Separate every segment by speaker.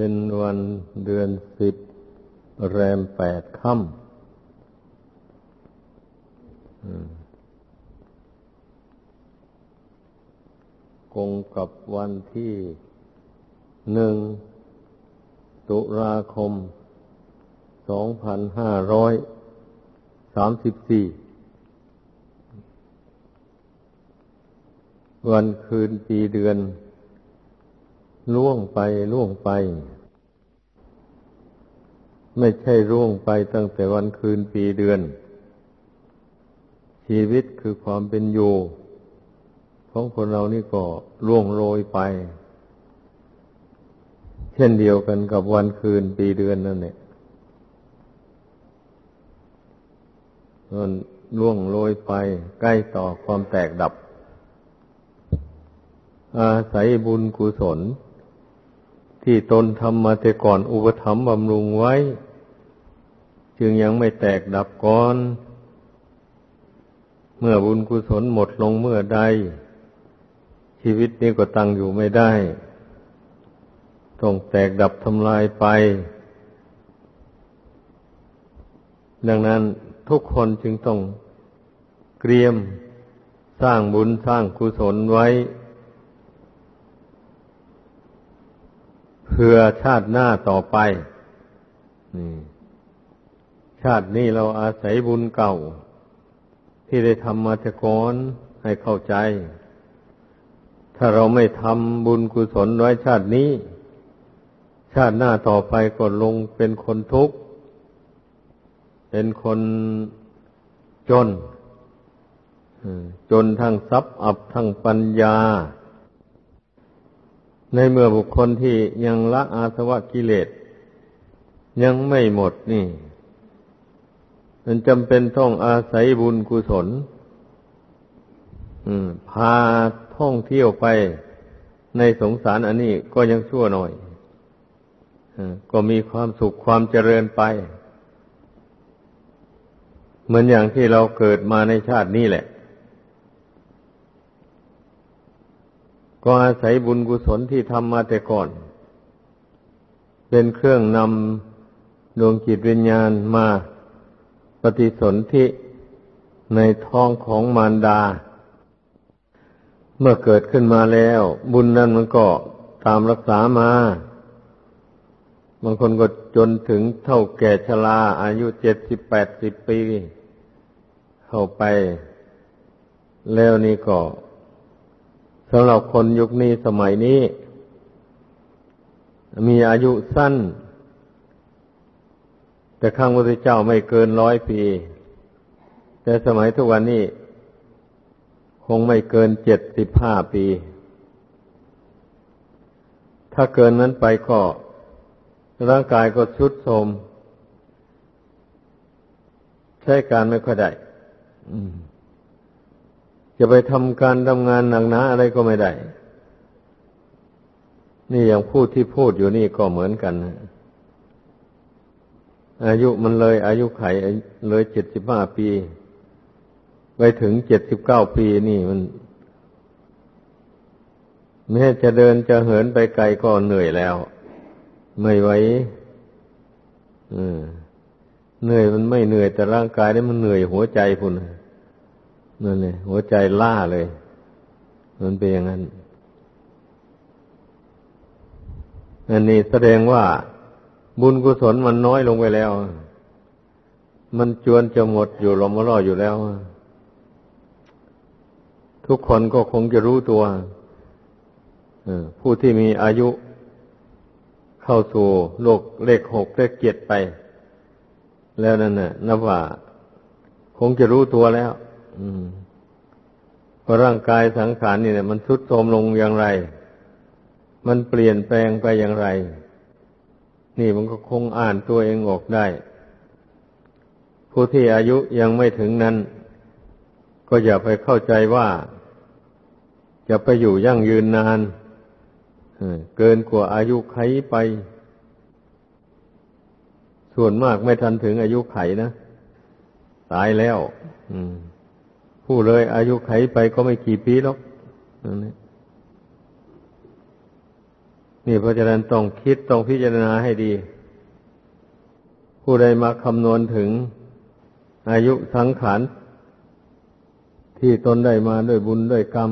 Speaker 1: เป็นวันเดือนสิบแรมแปดค่ำกงกับวันที่หนึ่งตุลาคมสองพันห้าร้อยสามสิบสี่วันคืนปีเดือน ล่วงไปล่วงไป ไม่ใช่ล่วงไปตั้งแต่วันคืนปีเดือน ชีวิตคือความเป็นอยู่ของคนเรานี่ก็ล่วงโรยไป เช่นเดียวกันกับวันคืนปีเดือนนั่นแหละมันล่วงโรยไปใกล้ต่อความแตกดับ อาศัยบุญกุศล ที่ตนทำมาแต่ก่อนอุปถัมภ์บำรุงไว้ จึงยังไม่แตกดับก่อน เมื่อบุญกุศลหมดลงเมื่อใด ชีวิตนี้ก็ตั้งอยู่ไม่ได้ ต้องแตกดับทำลายไป ดังนั้นทุกคนจึงต้องเตรียมสร้างบุญสร้างกุศลไว้ เพื่อชาติหน้าต่อไปชาตินี้เราอาศัยบุญเก่า ที่ได้ทำมาแต่ก่อนให้เข้าใจ ถ้าเราไม่ทำบุญกุศลไว้ชาตินี้ ชาติหน้าต่อไปก็ลงเป็นคนทุกข์ เป็นคนจนจนทั้งทรัพย์อับทั้งปัญญา ในเมื่อบุคคลที่ยังละอาสวะกิเลส ยังไม่หมดนี่ มันจำเป็นต้องอาศัยบุญกุศลพาท่องเที่ยวไปในสงสารอันนี้ก็ยังชั่วหน่อยก็มีความสุขความเจริญไป เหมือนอย่างที่เราเกิดมาในชาตินี้แหละ ก็อาศัยบุญกุศลที่ทำมาแต่ก่อน เป็นเครื่องนำดวงจิตวิญญาณมาปฏิสนธิในท้องของมารดา เมื่อเกิดขึ้นมาแล้ว บุญนั้นมันก็ตามรักษามาบางคนก็จนถึงเท่าแก่ชราอายุเจ็ดสิบแปดสิบปี เข้าไป แล้วนี่ก็ สำหรับคนยุคนี้สมัยนี้ มีอายุสั้น แต่ข้างพระเจ้าไม่เกินร้อยปี แต่สมัยทุกวันนี้ คงไม่เกินเจ็ดสิบห้าปี ถ้าเกินนั้นไปก็ร่างกายก็ชุดโทมใช้การไม่ค่อยได้อืม จะไปทำการทำงานหนักหนาอะไรก็ไม่ได้ นี่อย่างพูดที่พูดอยู่นี่ก็เหมือนกันนะอายุมันเลย อายุไขเลยเจ็ดสิบห้าปี ไปถึงเจ็ดสิบเก้าปีนี่มันแม้จะเดินจะเหินไปไกลก็เหนื่อยแล้ว ไม่ไหวเหนื่อยมันไม่เหนื่อยแต่ร่างกายนี่มันเหนื่อยหัวใจพุ่น นั่นเลยหัวใจล่าเลย มันเป็นอย่างนั้น อันนี้แสดงว่าบุญกุศลมันน้อยลงไปแล้ว มันจวนจะหมดอยู่ลมมล่ออยู่แล้ว ทุกคนก็คงจะรู้ตัวผู้ที่มีอายุเข้าสู่โลกเลขหกเลขเจ็ดไป แล้วนั่นน่ะนับว่า คงจะรู้ตัวแล้ว เพราะร่างกายสังขารนี่เนี่ยมันทุดโทรมลงอย่างไร มันเปลี่ยนแปลงไปอย่างไร นี่มันก็คงอ่านตัวเองออกได้ ผู้ที่อายุยังไม่ถึงนั้น ก็อย่าไปเข้าใจว่าจะไปอยู่ยั่งยืนนานเกินกว่าอายุไขไป ส่วนมากไม่ทันถึงอายุไขนะ ตายแล้ว อืม ผู้เลย อายุไขไปก็ไม่กี่ปีหรอกนี่เพราะฉะนั้นต้องคิดต้องพิจารณาให้ดี ผู้ใดมาคำนวณถึงอายุสังขารที่ตนได้มาด้วยบุญด้วยกรรม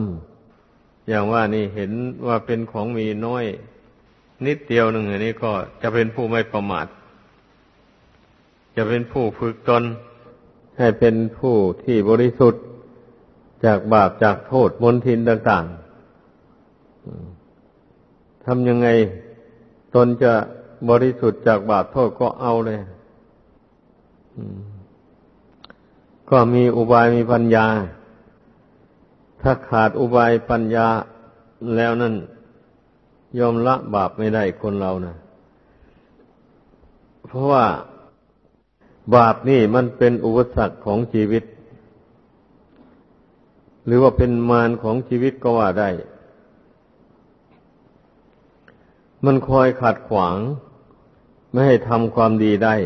Speaker 1: อย่างว่านี่เห็นว่าเป็นของมีน้อย นิดเดียวหนึ่งอันนี้ก็จะเป็นผู้ไม่ประมาท จะเป็นผู้ฝึกตน ให้เป็นผู้ที่บริสุทธิ์ จากบาปจากโทษมนทินต่างๆทำยังไงตนจะบริสุทธิ์จากบาปโทษก็เอาเลยก็มีอุบายมีปัญญา ถ้าขาดอุบายปัญญาแล้วนั่นยอมละบาปไม่ได้คนเรานะเพราะว่าบาปนี่มันเป็นอุปสรรคของชีวิต หรือว่าเป็นมารของชีวิตก็ว่าได้ มันคอยขัดขวาง ไม่ให้ทำความดีได้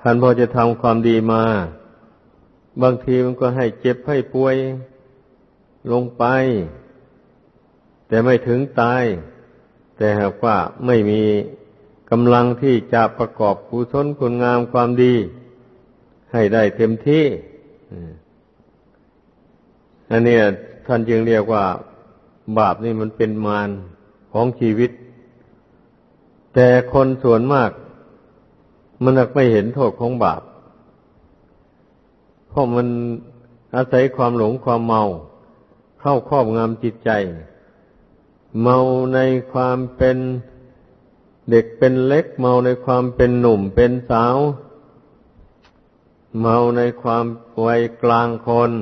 Speaker 1: ท่านพอจะทำความดีมา บางทีมันก็ให้เจ็บให้ป่วยลงไป แต่ไม่ถึงตาย แต่หากว่าไม่มีกำลังที่จะประกอบกุศลคุณงามความดี ให้ได้เต็มที่ อันนี้ท่านจึงเรียกว่า บาปนี่มันเป็นมารของชีวิต แต่คนส่วนมาก มันไม่เห็นโทษของบาป เพราะมันอาศัยความหลงความเมา เข้าครอบงำจิตใจ เมาในความเป็นเด็กเป็นเล็ก เมาในความเป็นหนุ่มเป็นสาว เมาในความวัยกลางคน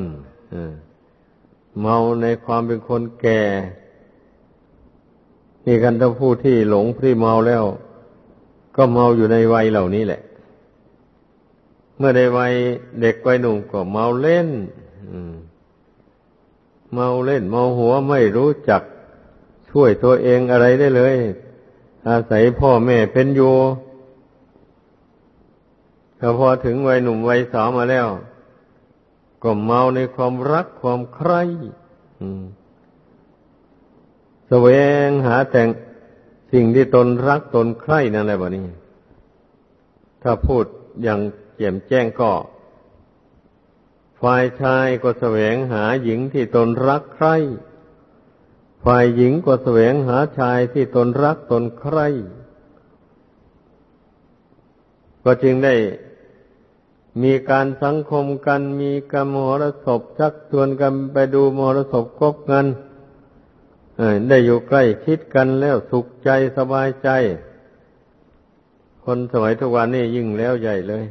Speaker 1: เมาในความเป็นคนแก่ นี่กันถ้าผู้ที่หลงที่เมาแล้ว ก็เมาอยู่ในวัยเหล่านี้แหละ เมื่อในวัยเด็กวัยหนุ่มก็เมาเล่นเมาเล่น เมาหัวไม่รู้จักช่วยตัวเองอะไรได้เลย อาศัยพ่อแม่เป็นอยู่พอถึงวัยหนุ่มวัยสาวมาแล้ว ก็เมาในความรักความใคร่แสวงหาแต่งสิ่งที่ตนรักตนใคร่นั่นแหละบะนี้ ถ้าพูดอย่างแจ่มแจ้งก็ ฝ่ายชายก็แสวงหาหญิงที่ตนรักใคร่ ฝ่ายหญิงก็แสวงหาชายที่ตนรักตนใคร่ ก็จึงได้ มีการสังคมกันมีกรรมมรสพชักชวนกันไปดูมรสพกบเงินได้อยู่ใกล้ชิดกันแล้วสุขใจสบายใจ คนสมัยทุกวันนี้ยิ่งแล้วใหญ่เลย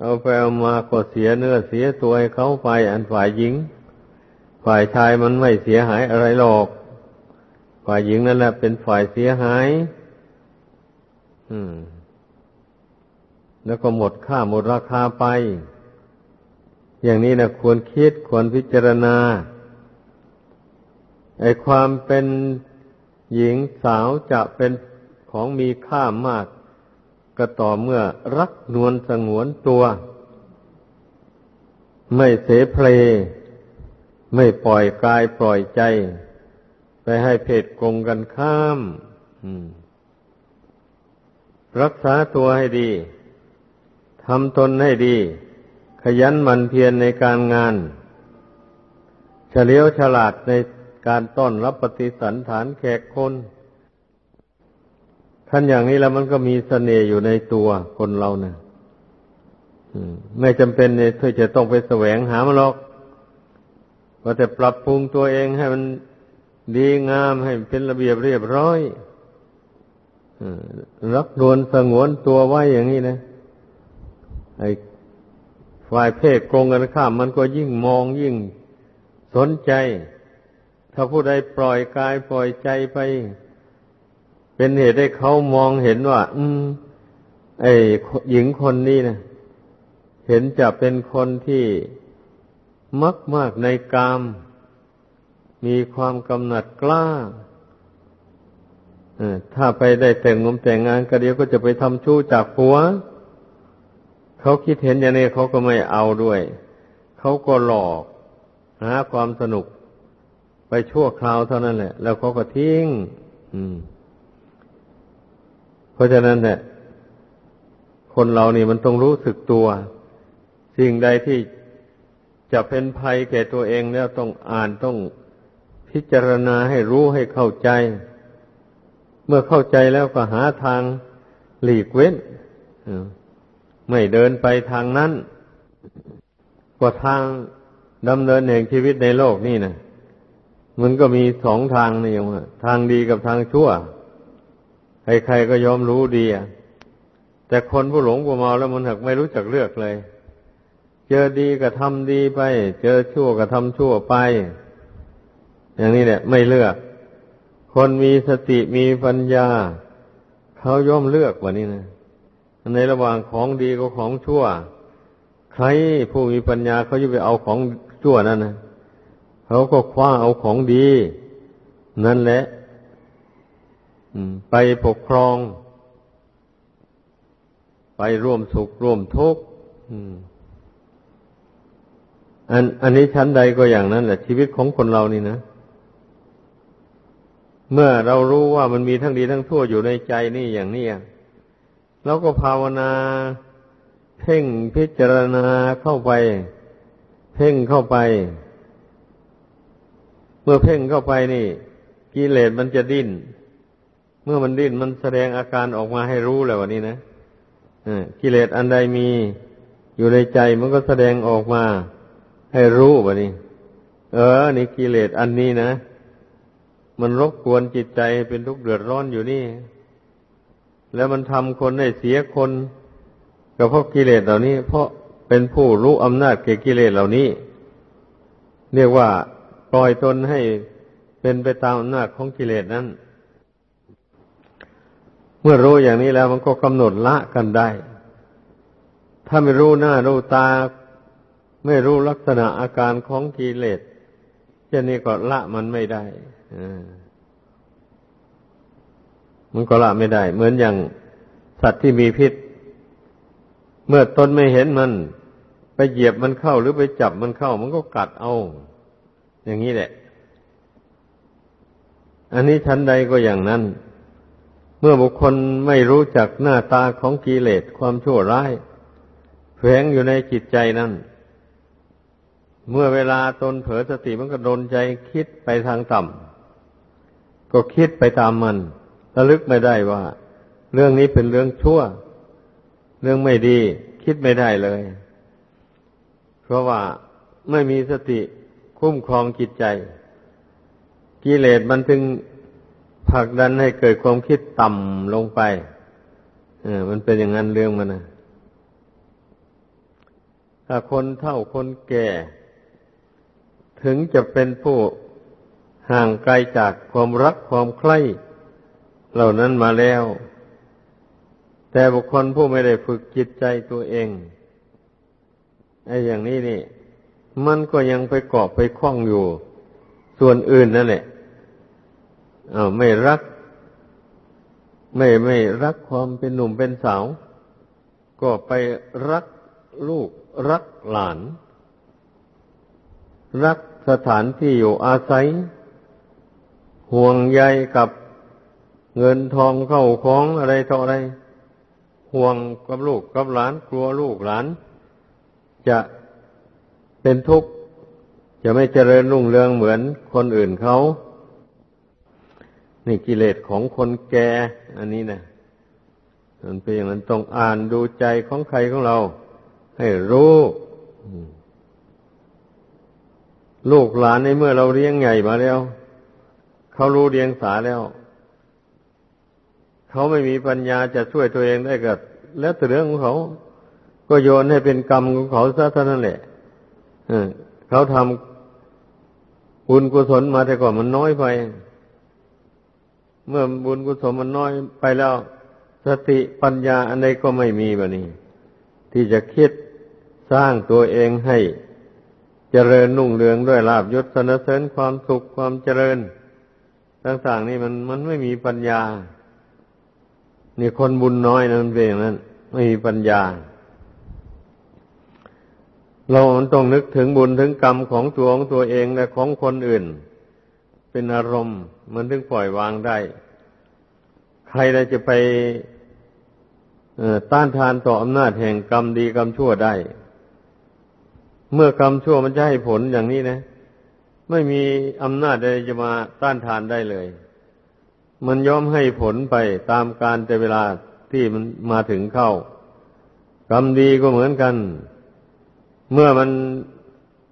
Speaker 1: เอาไปเอามาก็เสียเนื้อเสียตัวให้เขาไปอันฝ่ายหญิง ฝ่ายชายมันไม่เสียหายอะไรหรอก ฝ่ายหญิงนั่นแหละเป็นฝ่ายเสียหาย อืม แล้วก็หมดค่าหมดราคาไป อย่างนี้นะควรคิดควรพิจารณาไอความเป็นหญิงสาวจะเป็นของมีค่ามาก ก็ต่อเมื่อรักนวลสงวนตัว ไม่เสเพล ไม่ปล่อยกายปล่อยใจ ไปให้เพศกงกันข้าม รักษาตัวให้ดี ทำตนให้ดี ขยันหมั่นเพียรในการงาน เฉลียวฉลาดในการต้อนรับปฏิสันฐานแขกคนท่านอย่างนี้แล้วมันก็มีสเสน่ห์อยู่ในตัวคนเราเนะไม่จำเป็นเนี่ยที่จะต้องไปแสวงหามันหรอกก็แต่ปรับปรุงตัวเองให้มันดีงามให้เป็นระเบียบเรียบร้อยรักนวลสงวนตัวไว้อย่างนี้นะ ฝ่ายเพศโกงกันข้ามมันก็ยิ่งมองยิ่งสนใจ ถ้าผู้ใดปล่อยกายปล่อยใจไป เป็นเหตุให้เขามองเห็นว่า อืม ไอ้หญิงคนนี้นะเห็นจะเป็นคนที่มักมากในกาม มีความกำหนัดกล้าถ้าไปได้แต่งงมแต่งงานก็เดียวก็จะไปทำชู้จากผัว เขาคิดเห็นอย่างนี้เขาก็ไม่เอาด้วย เขาก็หลอกหาความสนุกไปชั่วคราวเท่านั้นแหละ แล้วเขาก็ทิ้งอืมเพราะฉะนั้นเนี่ยคนเรานี่มันต้องรู้สึกตัว สิ่งใดที่จะเป็นภัยแก่ตัวเองแล้วต้องอ่านต้องพิจารณาให้รู้ให้เข้าใจ เมื่อเข้าใจแล้วก็หาทางหลีกเว้น ไม่เดินไปทางนั้นกว่าทางดำเนินแห่งชีวิตในโลกนี่นะมันก็มีสองทางนี่อย่างว่าทางดีกับทางชั่ว ใครๆก็ยอมรู้ดีแต่คนผู้หลงผู้เมาแล้วมันหักไม่รู้จักเลือกเลย เจอดีก็ทำดีไป เจอชั่วก็ทำชั่วไป อย่างนี้แหละไม่เลือก คนมีสติมีปัญญา เขาย่อมเลือกว่านี้นะ ในระหว่างของดีกับของชั่ว ใครผู้มีปัญญาเขาจะไปเอาของชั่วนั่นนะเขาก็คว้าเอาของดี นั่นแหละไปปกครอง ไปร่วมสุขร่วมทุกข์อัน อันนี้ชั้นใดก็อย่างนั้นแหละ ชีวิตของคนเรานี่นะ เมื่อเรารู้ว่ามันมีทั้งดีทั้งชั่วอยู่ในใจนี่อย่างนี้ เราก็ภาวนาเพ่งพิจารณาเข้าไป เพ่งเข้าไป เมื่อเพ่งเข้าไปนี่ กิเลสมันจะดิ้น เมื่อมันดิ้นมันแสดงอาการออกมาให้รู้แล้ววันนี้นะกิเลสอันใดมีอยู่ในใจมันก็แสดงออกมา ให้รู้วันนี้ เออ นี่กิเลสอันนี้นะ มันรบกวนจิตใจเป็นทุกข์เดือดร้อนอยู่นี่ แล้วมันทำคนให้เสียคนก็เพราะกิเลสเหล่านี้ เพราะเป็นผู้รู้อำนาจเกี่กิเลสเหล่านี้ เรียกว่าปล่อยตนให้เป็นไปตามอำนาจของกิเลสนั้น เมื่อรู้อย่างนี้แล้วมันก็กำหนดละกันได้ ถ้าไม่รู้หน้ารู้ตา ไม่รู้ลักษณะอาการของกิเลสเช่นนี้ก็ละมันไม่ได้ มันก็ละไม่ได้ เหมือนอย่างสัตว์ที่มีพิษ เมื่อตนไม่เห็นมัน ไปเหยียบมันเข้าหรือไปจับมันเข้า มันก็กัดเอา อย่างนี้แหละ อันนี้ชั้นใดก็อย่างนั้น เมื่อบุคคลไม่รู้จักหน้าตาของกิเลสความชั่วร้ายแฝงอยู่ในจิตใจนั้น เมื่อเวลาตนเผลอสติมันก็โดนใจคิดไปทางต่ำก็คิดไปตามมัน ระลึกไม่ได้ว่า เรื่องนี้เป็นเรื่องชั่ว เรื่องไม่ดี คิดไม่ได้เลย เพราะว่าไม่มีสติคุ้มครองจิตใจ กิเลสมันถึงผลักดันให้เกิดความคิดต่ำลงไปเออมันเป็นอย่างนั้นเรื่องมันนะถ้าคนเท่าคนแก่ ถึงจะเป็นผู้ห่างไกลจากความรักความใคร่ เหล่านั้นมาแล้ว แต่บุคคลผู้ไม่ได้ฝึกจิตใจตัวเองไอ้อย่างนี้นี่ มันก็ยังไปเกาะไปคล้องอยู่ ส่วนอื่นนั่นแหละอาไม่รัก ไม่ไม่รักความเป็นหนุ่มเป็นสาว ก็ไปรักลูกรักหลาน รักสถานที่อยู่อาศัย ห่วงใยกับ เงินทองเข้าของอะไรต่ออะไร ห่วงกับลูกกับหลาน กลัวลูกหลาน จะเป็นทุกข์ จะไม่เจริญรุ่งเรืองเหมือนคนอื่นเขานี่กิเลสของคนแก่ อันนี้นะมันเป็นอย่างนั้นต้องอ่านดูใจของใครของเรา ให้รู้ลูกหลานในเมื่อเราเลี้ยงใหญ่มาแล้ว เขารู้เลี้ยงสาแล้ว เขาไม่มีปัญญาจะช่วยตัวเองได้ก็แล้วแต่เรื่องของเขา ก็โยนให้เป็นกรรมของเขาซะเท่านั้นแหละเขาทำบุญกุศลมาแต่ก่อนมันน้อยไป เมื่อบุญกุศลมันน้อยไปแล้ว สติปัญญาอันใดก็ไม่มีแบบนี้ ที่จะคิดสร้างตัวเองให้เจริญนุ่งเรืองด้วยลาบยศสนเสริญความสุขความเจริญ ต่างๆนี่มันมันไม่มีปัญญา นี่คนบุญน้อยนะมันเป็นอย่างนั้นไม่มีปัญญา เราต้องนึกถึงบุญถึงกรรมของตัวของตัวเองและของคนอื่น เป็นอารมณ์มันถึงปล่อยวางได้ ใครจะไปต้านทานต่ออำนาจแห่งกรรมดีกรรมชั่วได้ เมื่อกรรมชั่วมันจะให้ผลอย่างนี้นะ ไม่มีอำนาจใดจะมาต้านทานได้เลย มันย่อมให้ผลไปตามการแต่เวลาที่มันมาถึงเข้า กรรมดีก็เหมือนกัน เมื่อมัน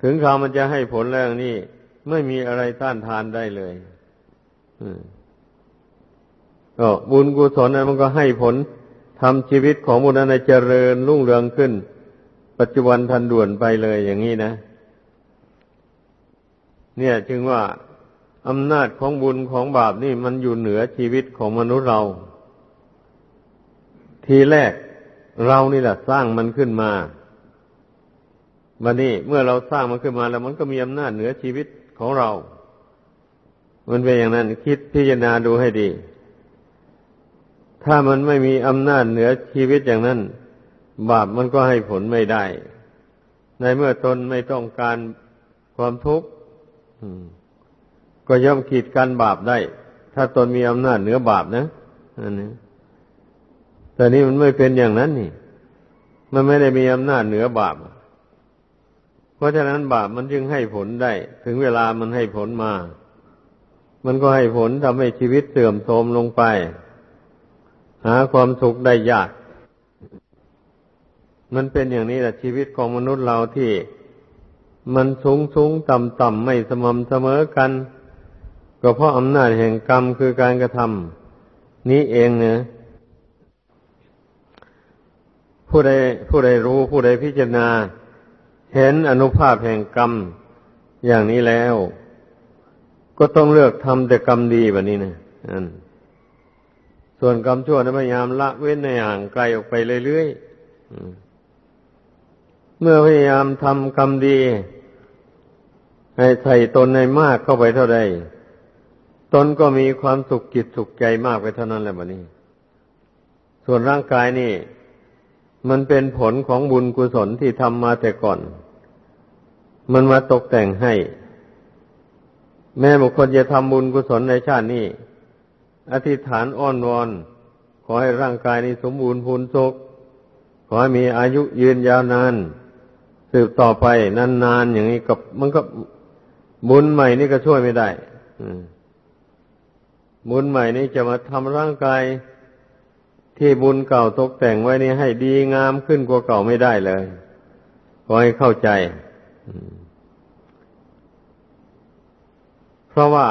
Speaker 1: ถึงคราวมันจะให้ผลแล้วนี่ ไม่มีอะไรต้านทานได้เลยก็บุญกุศลนั้นมันก็ให้ผลทำชีวิตของบุญนั้นเจริญรุ่งเรืองขึ้น ปัจจุบันทันด่วนไปเลยอย่างนี้นะ เนี่ย จึงว่า อำนาจของบุญของบาปนี่มันอยู่เหนือชีวิตของมนุษย์เรา ทีแรกเรานี่แหละสร้างมันขึ้นมาวันนี้เมื่อเราสร้างมันขึ้นมาแล้วมันก็มีอำนาจเหนือชีวิตของเรา มันเป็นอย่างนั้นคิดพิจารณาดูให้ดี ถ้ามันไม่มีอำนาจเหนือชีวิตอย่างนั้น บาปมันก็ให้ผลไม่ได้ ในเมื่อตนไม่ต้องการความทุกข์ ก็ย่อมขีดกันบาปได้ ถ้าตนมีอำนาจเหนือบาปนะอันนี้แต่นี้มันไม่เป็นอย่างนั้นนี่ มันไม่ได้มีอำนาจเหนือบาป เพราะฉะนั้นบาปมันจึงให้ผลได้ ถึงเวลามันให้ผลมา มันก็ให้ผลทำให้ชีวิตเสื่อมโทรมลงไป หาความสุขได้ยาก มันเป็นอย่างนี้แหละชีวิตของมนุษย์เราที่ มันสูงสูงต่ำต่ำไม่สม่ำเสมอกัน ก็เพราะอำนาจแห่งกรรมคือการกระทำนี้เองเนี่ยผู้ใดผู้ใดรู้ผู้ใดพิจารณา เห็นอนุภาพแห่งกรรมอย่างนี้แล้ว ก็ต้องเลือกทำแต่กรรมดีแบบนี้นะอันส่วนกรรมชั่วนั้นพยายามละเว้นในห่างไกลออกไปเรื่อยๆเมื่อพยายามทำกรรมดี ให้ใส่ตนในมากเข้าไปเท่าใด ตนก็มีความสุขจิตสุขใจมากไปเท่านั้นแหละแบบนี้ ส่วนร่างกายนี่ มันเป็นผลของบุญกุศลที่ทำมาแต่ก่อน มันมาตกแต่งให้ แม่บุคคลจะทำบุญกุศลในชาตินี้ อธิษฐานอ้อนวอน ขอให้ร่างกายนี้สมบูรณ์พูนสุขขอให้มีอายุยืนยาวนาน สืบต่อไปนานๆอย่างนี้กับมันก็บุญใหม่นี่ก็ช่วยไม่ได้ บุญใหม่นี้จะมาทำร่างกายที่บุญเก่าตกแต่งไว้นี่ให้ดีงามขึ้นกว่าเก่าไม่ได้เลยขอให้เข้าใจ เพราะว่า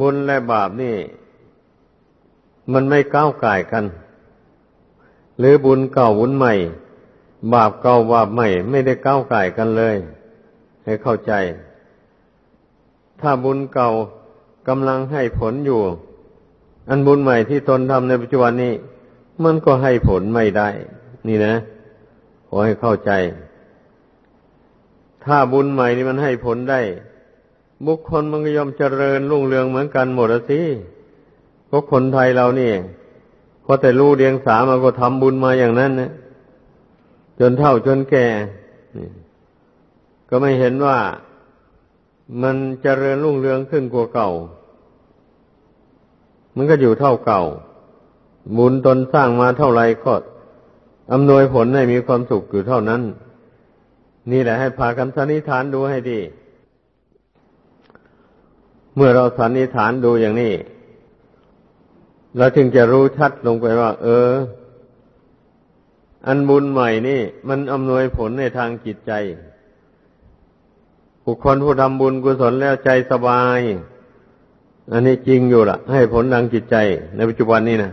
Speaker 1: บุญและบาปนี่ มันไม่ก้าวไก่กัน หรือบุญเก่าบุญใหม่ บาปเก่าบาปใหม่ ไม่ได้ก้าวไก่กันเลย ให้เข้าใจ ถ้าบุญเก่า กำลังให้ผลอยู่ อันบุญใหม่ที่ตนทำในปัจจุบันนี้ มันก็ให้ผลไม่ได้ นี่นะขอให้เข้าใจ ถ้าบุญใหม่นี่มันให้ผลได้ บุคคลมันก็ยอมเจริญรุ่งเรืองเหมือนกันหมดสิก็คนไทยเรานี่พอแต่รู้เดียงสามาก็ทำบุญมาอย่างนั้นนะจนเท่าจนแก่ก็ไม่เห็นว่ามันเจริญรุ่งเรืองขึ้นกว่าเก่า มันก็อยู่เท่าเก่า บุญตนสร้างมาเท่าไรก็อำนวยผลให้มีความสุขอยู่เท่านั้น นี่แหละให้พากันสันนิษฐานดูให้ดี เมื่อเราสันนิษฐานดูอย่างนี้เราจึงจะรู้ชัดลงไปว่า เออ อันบุญใหม่นี่ มันอำนวยผลในทางจิตใจบุคคลผู้ทำบุญกุศลแล้วใจสบาย อันนี้จริงอยู่ละให้ผลทางจิตใจ ในปัจจุบันนี้นะ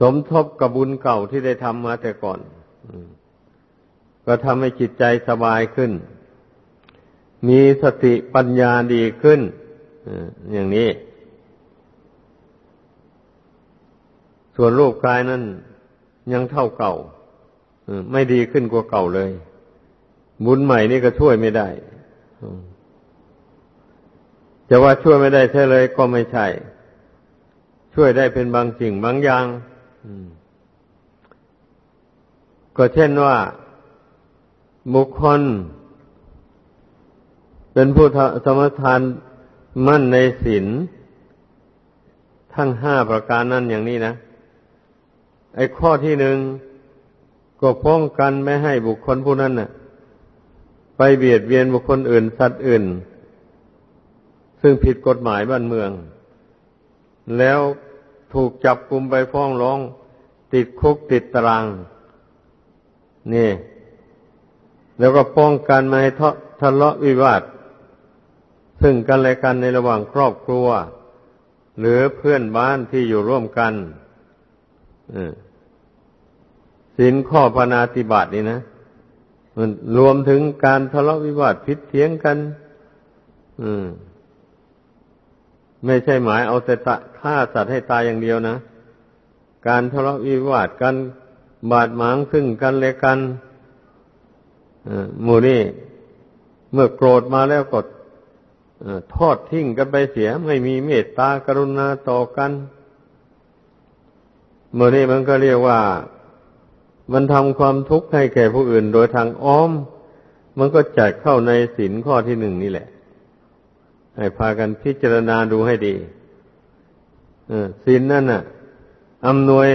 Speaker 1: สมทบกับบุญเก่าที่ได้ทำมาแต่ก่อนก็ทำให้จิตใจสบายขึ้น มีสติปัญญาดีขึ้นอย่างนี้ ส่วนรูปกายนั้นยังเท่าเก่าไม่ดีขึ้นกว่าเก่าเลย บุญใหม่นี่ก็ช่วยไม่ได้ จะว่าช่วยไม่ได้ใช่เลยก็ไม่ใช่ ช่วยได้เป็นบางสิ่งบางอย่างก็เช่นว่าบุคคล เป็นผู้สมทานมั่นในศีลทั้งห้าประการนั่นอย่างนี้นะ ไอ้ข้อที่หนึ่งก็ป้องกันไม่ให้บุคคลผู้นั้นน่ะ ไปเบียดเบียนบุคคลอื่น สัตว์อื่น ซึ่งผิดกฎหมายบ้านเมือง แล้วถูกจับกลุมไปฟ้องร้อง ติดคุกติดตาราง นี่ แล้วก็ป้องกันไม่ให้ทะเลาะวิวาท ซึ่งกันและกันในระหว่างครอบครัว หรือเพื่อนบ้านที่อยู่ร่วมกันสินข้อปนาติบาตนี่นะมันรวมถึงการทะเลาะวิวาทพิษเถียงกัน อืม ไม่ใช่หมายเอาแต่ฆ่าสัตว์ให้ตายอย่างเดียวนะ การทะเลาะวิวาทกันบาดหมางซึ่งกันและกันหมู่นี่เมื่อโกรธมาแล้วก็ทอดทิ้งกันไปเสีย ไม่มีเมตตากรุณาต่อกันเมื่อนี้มันก็เรียกว่า มันทำความทุกข์ให้แก่ผู้อื่นโดยทางอ้อม มันก็จัดเข้าในสินข้อที่หนึ่งนี่แหละ ให้พากันพิจารณาดูให้ดีสินนั่นน่ะอำนวย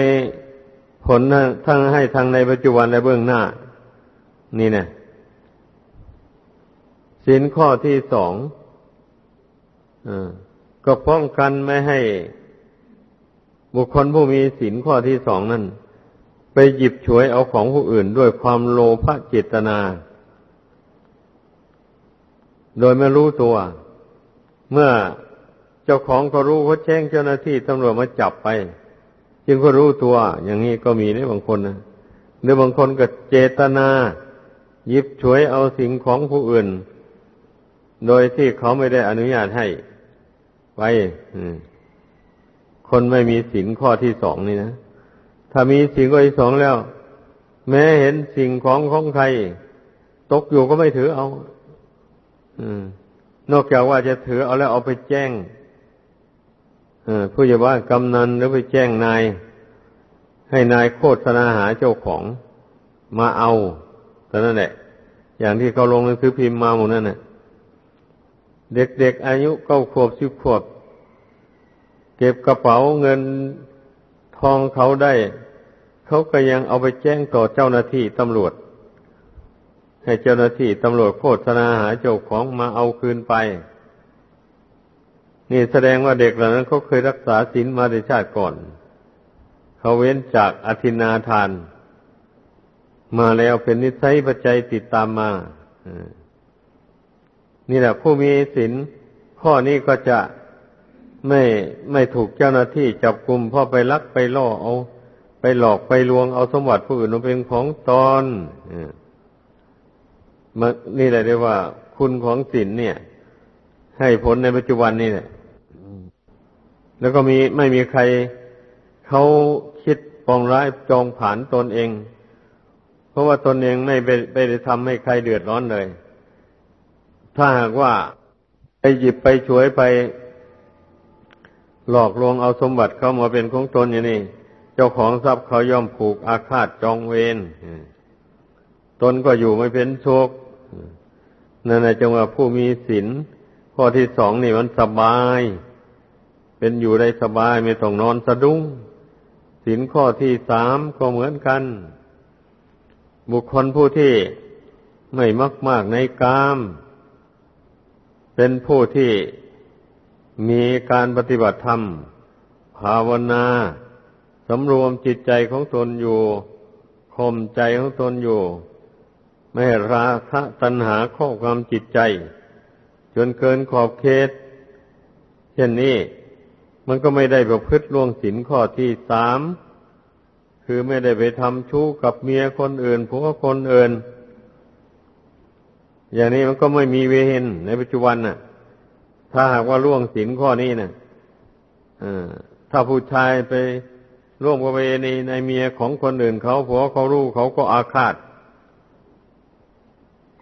Speaker 1: ผลทั้งให้ทางในปัจจุบันและเบื้องหน้า นี่นะสินข้อที่สองอก็ป้องกันไม่ให้ บุคคลผู้มีสินข้อที่สองนั่น ไปหยิบฉวยเอาของผู้อื่นด้วยความโลภเจตนา โดยไม่รู้ตัว มื่อเจ้าของก็รู้เขาแจ้งเจ้าหน้าที่ตำรวจมาจับไป จึงก็รู้ตัว อย่างนี้ก็มีได้บางคนนะหรือบางคนก็เจตนา ยิบฉวยเอาสิ่งของผู้อื่น โดยที่เขาไม่ได้อนุญาตให้ไปคนไม่มีสินข้อที่สองนี่นะถ้ามีสิ่งที่สองแล้ว แม้เห็นสิ่งของของใคร ตกอยู่ก็ไม่ถือเอา อืม นอกจากว่าจะถือเอาแล้วเอาไปแจ้งผู้ใหญ่บ้านกำนันหรือไปแจ้งนาย ให้นายโฆษณาหาเจ้าของมาเอาแต่นั่นแหละ อย่างที่เขาลงในซื้อพิมพ์มาหมดนั่นแหละเด็กๆอายุเก้าขวบสิบขวบ เก็บกระเป๋าเงินทองเขาได้ เขาก็ยังเอาไปแจ้งต่อเจ้าหน้าที่ตำรวจ ให้เจ้าหน้าที่ตำรวจโฆษณาหาเจ้าของมาเอาคืนไป นี่แสดงว่าเด็กเหล่านั้นเขาเคยรักษาศีลมาในชาติก่อน เขาเว้นจากอธินาทาน มาแล้วเป็นนิสัยปัจจัยติดตามมานี่แหละผู้มีศีลข้อนี้ก็จะไม่ไม่ถูกเจ้าหน้าที่จับกลุ่มพราะไปลักไปล่อเอา ไปหลอกไปลวงเอาสมบัติผู้อื่นมาเป็นของตอน มันนี่แหละเรียกว่า คุณของศีลเนี่ย ให้ผลในปัจจุบันนี่แหละแล้วก็มีไม่มีใครเขาคิดปองร้ายจองผานตนเอง เพราะว่าตนเองไม่ไปไปทำให้ใครเดือดร้อนเลย ถ้าหากว่าไปหยิบไปช่วยไป หลอกลวงเอาสมบัติเข้ามาเป็นของตนอย่างนี้ เจ้าของทรัพย์เขาย่อมผูกอาฆาตจองเวร ตนก็อยู่ไม่เป็นโชคนั่นแหละจังว่าผู้มีศีลข้อที่สองนี่มันสบาย เป็นอยู่ได้สบายไม่ต้องนอนสะดุ้งศีลข้อที่สามก็เหมือนกัน บุคคลผู้ที่ไม่มากมากในกาม เป็นผู้ที่มีการปฏิบัติธรรม ภาวนาสำรวมจิตใจของตนอยู่ข่มใจของตนอยู่ ไม่ราคะตัณหาข้อความจิตใจ จนเกินขอบเขตเช่นนี้มันก็ไม่ได้ประพฤติล่วงศีลข้อที่สามคือไม่ได้ไปทำชู้กับเมียคนอื่นผัวคนอื่น อย่างนี้มันก็ไม่มีเวรในปัจจุบันน่ะ ถ้าหากว่าล่วงศีลข้อนี้นะถ้าผู้ชายไปร่วมกับเวณีในเมียของคนอื่นเขาผัวเขารู้เขาก็อาฆาต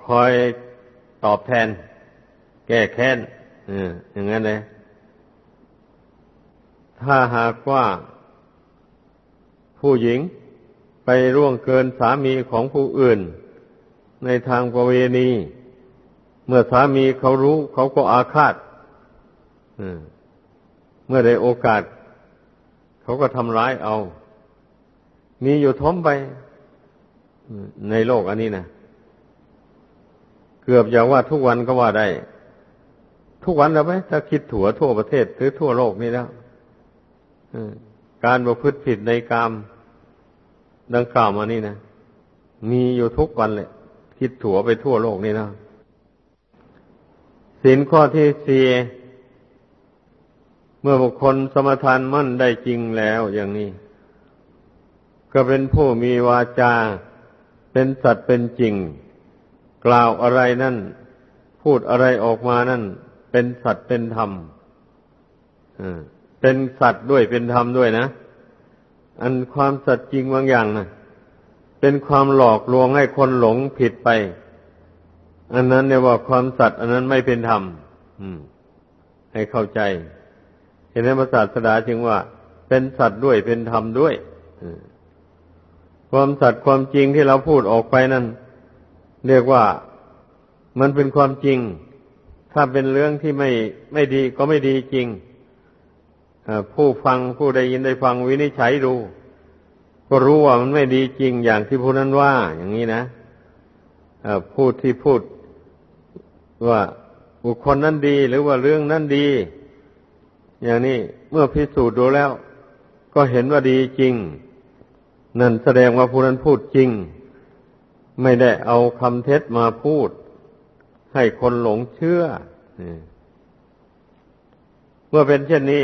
Speaker 1: คอยตอบแทน แก้แค้นอย่างนั้นเลยถ้าหากว่า ผู้หญิงไปร่วงเกินสามีของผู้อื่น ในทางประเวณี เมื่อสามีเขารู้เขาก็อาฆาตเมื่อได้โอกาส เขาก็ทำร้ายเอา มีอยู่ท้มไปในโลกอันนี้นะ เกือบอย่างว่าทุกวันก็ว่าได้ ทุกวันแล้วไหมถ้าคิดถั่วทั่วประเทศหรือทั่วโลกนี่แล้วการประพฤติผิดในกามดังกล่าวมานี่นะมีอยู่ทุกวันเลยคิดถั่วไปทั่วโลกนี่นะสินข้อที่สี่เมื่อบุคคลสมทานมั่นได้จริงแล้วอย่างนี้ ก็เป็นผู้มีวาจา เป็นสัตว์เป็นจริง กล่าวอะไรนั่น พูดอะไรออกมานั่น เป็นสัตว์เป็นธรรมเป็นสัตว์ด้วยเป็นธรรมด้วยนะ อันความสัตย์จริงบางอย่างนะเป็นความหลอกลวงให้คนหลงผิดไป อันนั้นเนี่ยว่าความสัตย์อันนั้นไม่เป็นธรรมให้เข้าใจ เห็นไหมพระศาสดาจึงว่า เป็นสัตว์ด้วยเป็นธรรมด้วยความสัตย์ความจริงที่เราพูดออกไปนั้น เรียกว่ามันเป็นความจริง ถ้าเป็นเรื่องที่ไม่ไม่ดีก็ไม่ดีจริงผู้ฟังผู้ได้ยินได้ฟังวินิจฉัยดู ก็รู้ว่ามันไม่ดีจริงอย่างที่ผู้นั้นว่า อย่างนี้นะพูดที่พูดว่าบุคคลนั้นดีหรือว่าเรื่องนั้นดี อย่างนี้เมื่อพิสูจน์ดูแล้ว ก็เห็นว่าดีจริง นั่นแสดงว่าผู้นั้นพูดจริง ไม่ได้เอาคำเท็จมาพูด ให้คนหลงเชื่อ เมื่อเป็นเช่นนี้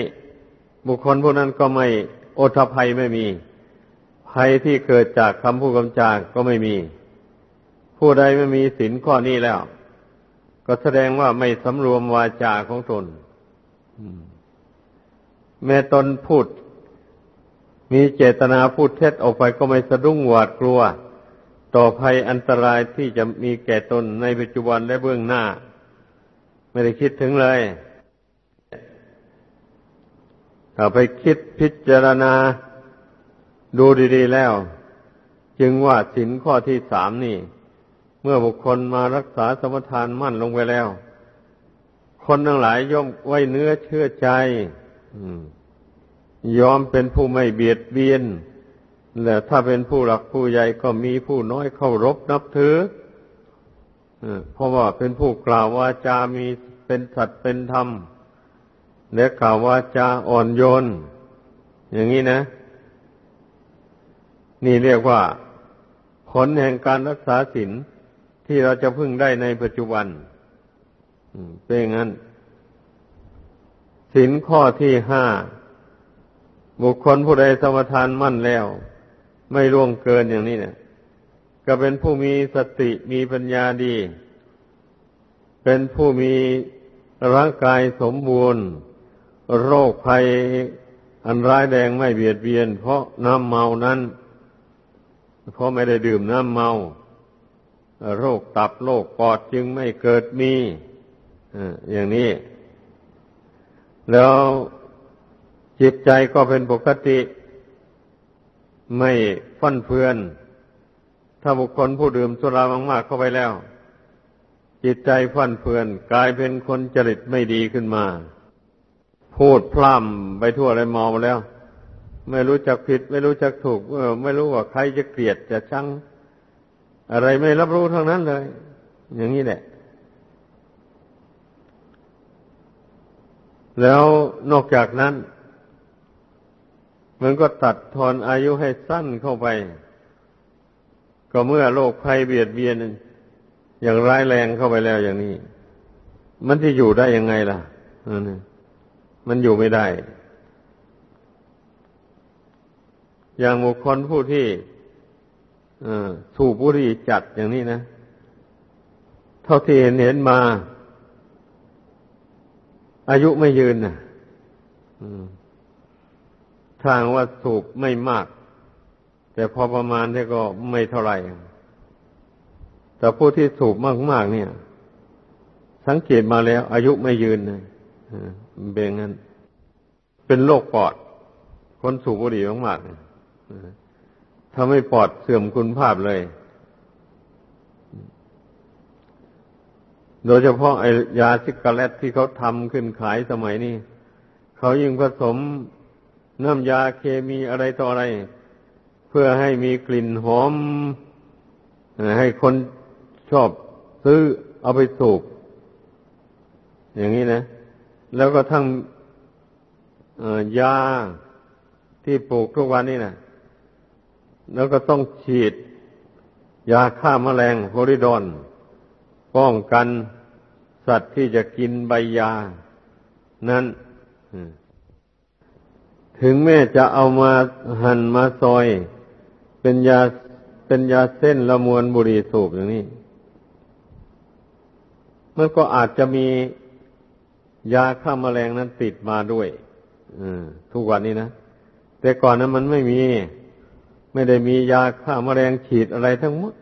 Speaker 1: บุคคลผู้นั้นก็ไม่โอทภัยไม่มี ภัยที่เกิดจากคำพูดคำจาก็ไม่มี ผู้ใดไม่มีศีลข้อนี้แล้ว ก็แสดงว่าไม่สำรวมวาจาของตนแม้ตนพูด มีเจตนาพูดเท็จออกไปก็ไม่สะดุ้งหวาดกลัว ต่อภัยอันตรายที่จะมีแก่ตนในปัจจุบันและเบื้องหน้า ไม่ได้คิดถึงเลยถ้าไปคิดพิจารณาดูดี ๆ แล้ว จึงว่าสินข้อที่สามนี่ เมื่อบุคคลมารักษาสมทานมั่นลงไปแล้ว คนทั้งหลายย่อมไว้เนื้อเชื่อใจยอมเป็นผู้ไม่เบียดเบียน และถ้าเป็นผู้หลักผู้ใหญ่ก็มีผู้น้อยเข้ารบนับถือเพราะว่าเป็นผู้กล่าววาจามีเป็นสัตว์เป็นธรรม และกล่าววาจะอ่อนโยน อย่างนี้นะ นี่เรียกว่า ผลแห่งการรักษาศีลที่เราจะพึ่งได้ในปัจจุบันเป็นงั้นศีลข้อที่ห้าบุคคลผู้ใดสมทานมั่นแล้ว ไม่ล่วงเกินอย่างนี้เนี่ยก็เป็นผู้มีสติมีปัญญาดี เป็นผู้มีร่างกายสมบูรณ์ โรคภัยอันร้ายแรงไม่เบียดเบียน เพราะน้ำเมานั้น เพราะไม่ได้ดื่มน้ำเมา โรคตับโรคปอดจึงไม่เกิดมีอย่างนี้ แล้วจิตใจก็เป็นปกติ ไม่ฟั่นเฟือน ถ้าบุคคลผู้ดื่มสุรามากๆเข้าไปแล้ว จิตใจฟั่นเฟือน กลายเป็นคนจริตไม่ดีขึ้นมา พูดพร่ำไปทั่วเลยมองมาแล้ว ไม่รู้จักผิด ไม่รู้จักถูกเออไม่รู้ว่าใครจะเกลียดจะชังอะไรไม่รับรู้ทั้งนั้นเลย อย่างนี้แหละ แล้วนอกจากนั้น มันก็ตัดทอนอายุให้สั้นเข้าไป ก็เมื่อโรคภัยเบียดเบียน อย่างร้ายแรงเข้าไปแล้วอย่างนี้ มันจะอยู่ได้ยังไงล่ะมันอยู่ไม่ได้ อย่างบุคคลผู้ที่สูบบุหรี่จัดอย่างนี้นะ เท่าที่เห็นเห็นมา อายุไม่ยืนนะ ทางว่าสูบไม่มาก แต่พอประมาณนี่ก็ไม่เท่าไหร่ แต่ผู้ที่สูบมากๆเนี่ย สังเกตมาแล้ว อายุไม่ยืนเลยเบงงั้น เป็นโรคปอด คนสูบบุหรี่มากๆทำให้ปอดเสื่อมคุณภาพเลย โดยเฉพาะไอยาซิกาเลตที่เขาทำขึ้นขายสมัยนี้ เขายิ่งผสม น้ำยาเคมีอะไรต่ออะไร เพื่อให้มีกลิ่นหอม ให้คนชอบซื้อเอาไปสูบอย่างนี้นะ แล้วก็ทั้งยาที่ปลูกทุกวันนี้นะแล้วก็ต้องฉีด ยาฆ่ามาแมลงโพลิดอนป้องกันสัตว์ที่จะกินใบยา นั้น ถึงแม้จะเอามาหั่นมาซอย เป็นยาเป็นยาเส้นละมวนบุรีสูบอย่างนี้มันก็อาจจะมียาฆ่ามาแมลงนั้นติดมาด้วยทุกวันนี้นะ แต่ก่อนนั้นมันไม่มี ไม่ได้มียาฆ่ามาแมลงฉีดอะไรทั้งหมด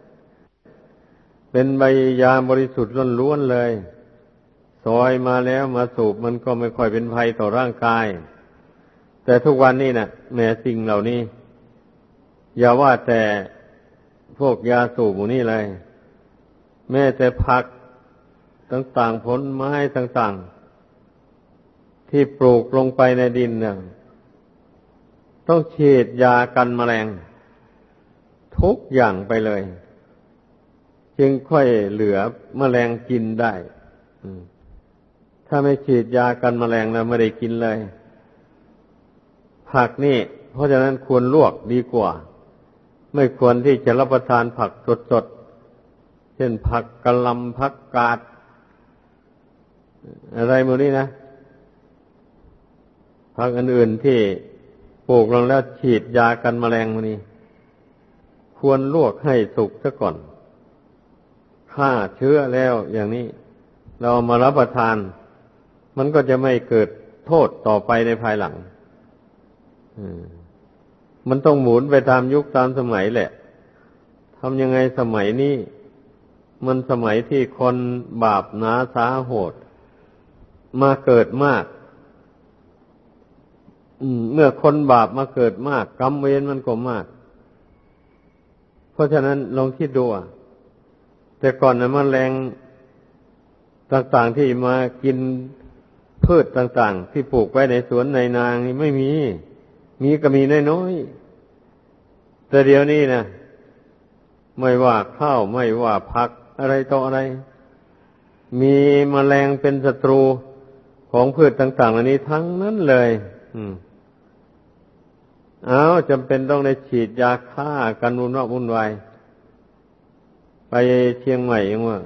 Speaker 1: เป็นใบยาบริสุทธิ์ล้วนๆเลย ซอยมาแล้วมาสูบมันก็ไม่ค่อยเป็นภัยต่อร่างกาย แต่ทุกวันนี้นะ่ะแม้สิ่งเหล่านี้ อย่าว่าแต่พวกยาสูบอูนี่เลย แม้แต่ผักต่างๆผลไม้ต่างๆ ที่ปลูกลงไปในดินเนี่ยต้องฉีดยากันแมลง ทุกอย่างไปเลย จึงค่อยเหลือแมลงกินได้ถ้าไม่ฉีดยากันแมลงแล้วไม่ได้กินเลย ผักนี่ เพราะฉะนั้นควรลวกดีกว่า ไม่ควรที่จะรับประทานผักสดๆ เช่นผักกะลำผักกาด อะไรมูนี้นะ ผักอื่นๆที่ปลูกลงแล้วฉีดยากันแมลงมูนี้ ควรลวกให้สุกซะก่อนฆ่าเชื้อแล้วอย่างนี้ เรามารับประทาน มันก็จะไม่เกิดโทษต่อไปในภายหลัง มันต้องหมุนไปตามยุคตามสมัยแหละทำยังไงสมัยนี้ มันสมัยที่คนบาปหนาสาโหด มาเกิดมากเมื่อคนบาปมาเกิดมาก กรรมเวรมันก็มาก เพราะฉะนั้นลองคิดดูแต่ก่อนนะมันแรงต่างๆที่มากินพืชต่าง ๆ ที่ปลูกไว้ในสวนในนางนี่ไม่มี มีก็มีน้อยๆแต่เดี๋ยวนี้นะไม่ว่าข้าวไม่ว่าผักอะไรต่ออะไร มีมแมลงเป็นศัตรูของพืชต่างๆเหล่านี้ทั้งนั้นเลย อืมเอาจำเป็นต้องได้ฉีดยาฆ่ากันวุ่นวายวุ่นวายไปเชียงใหม่ยังว่า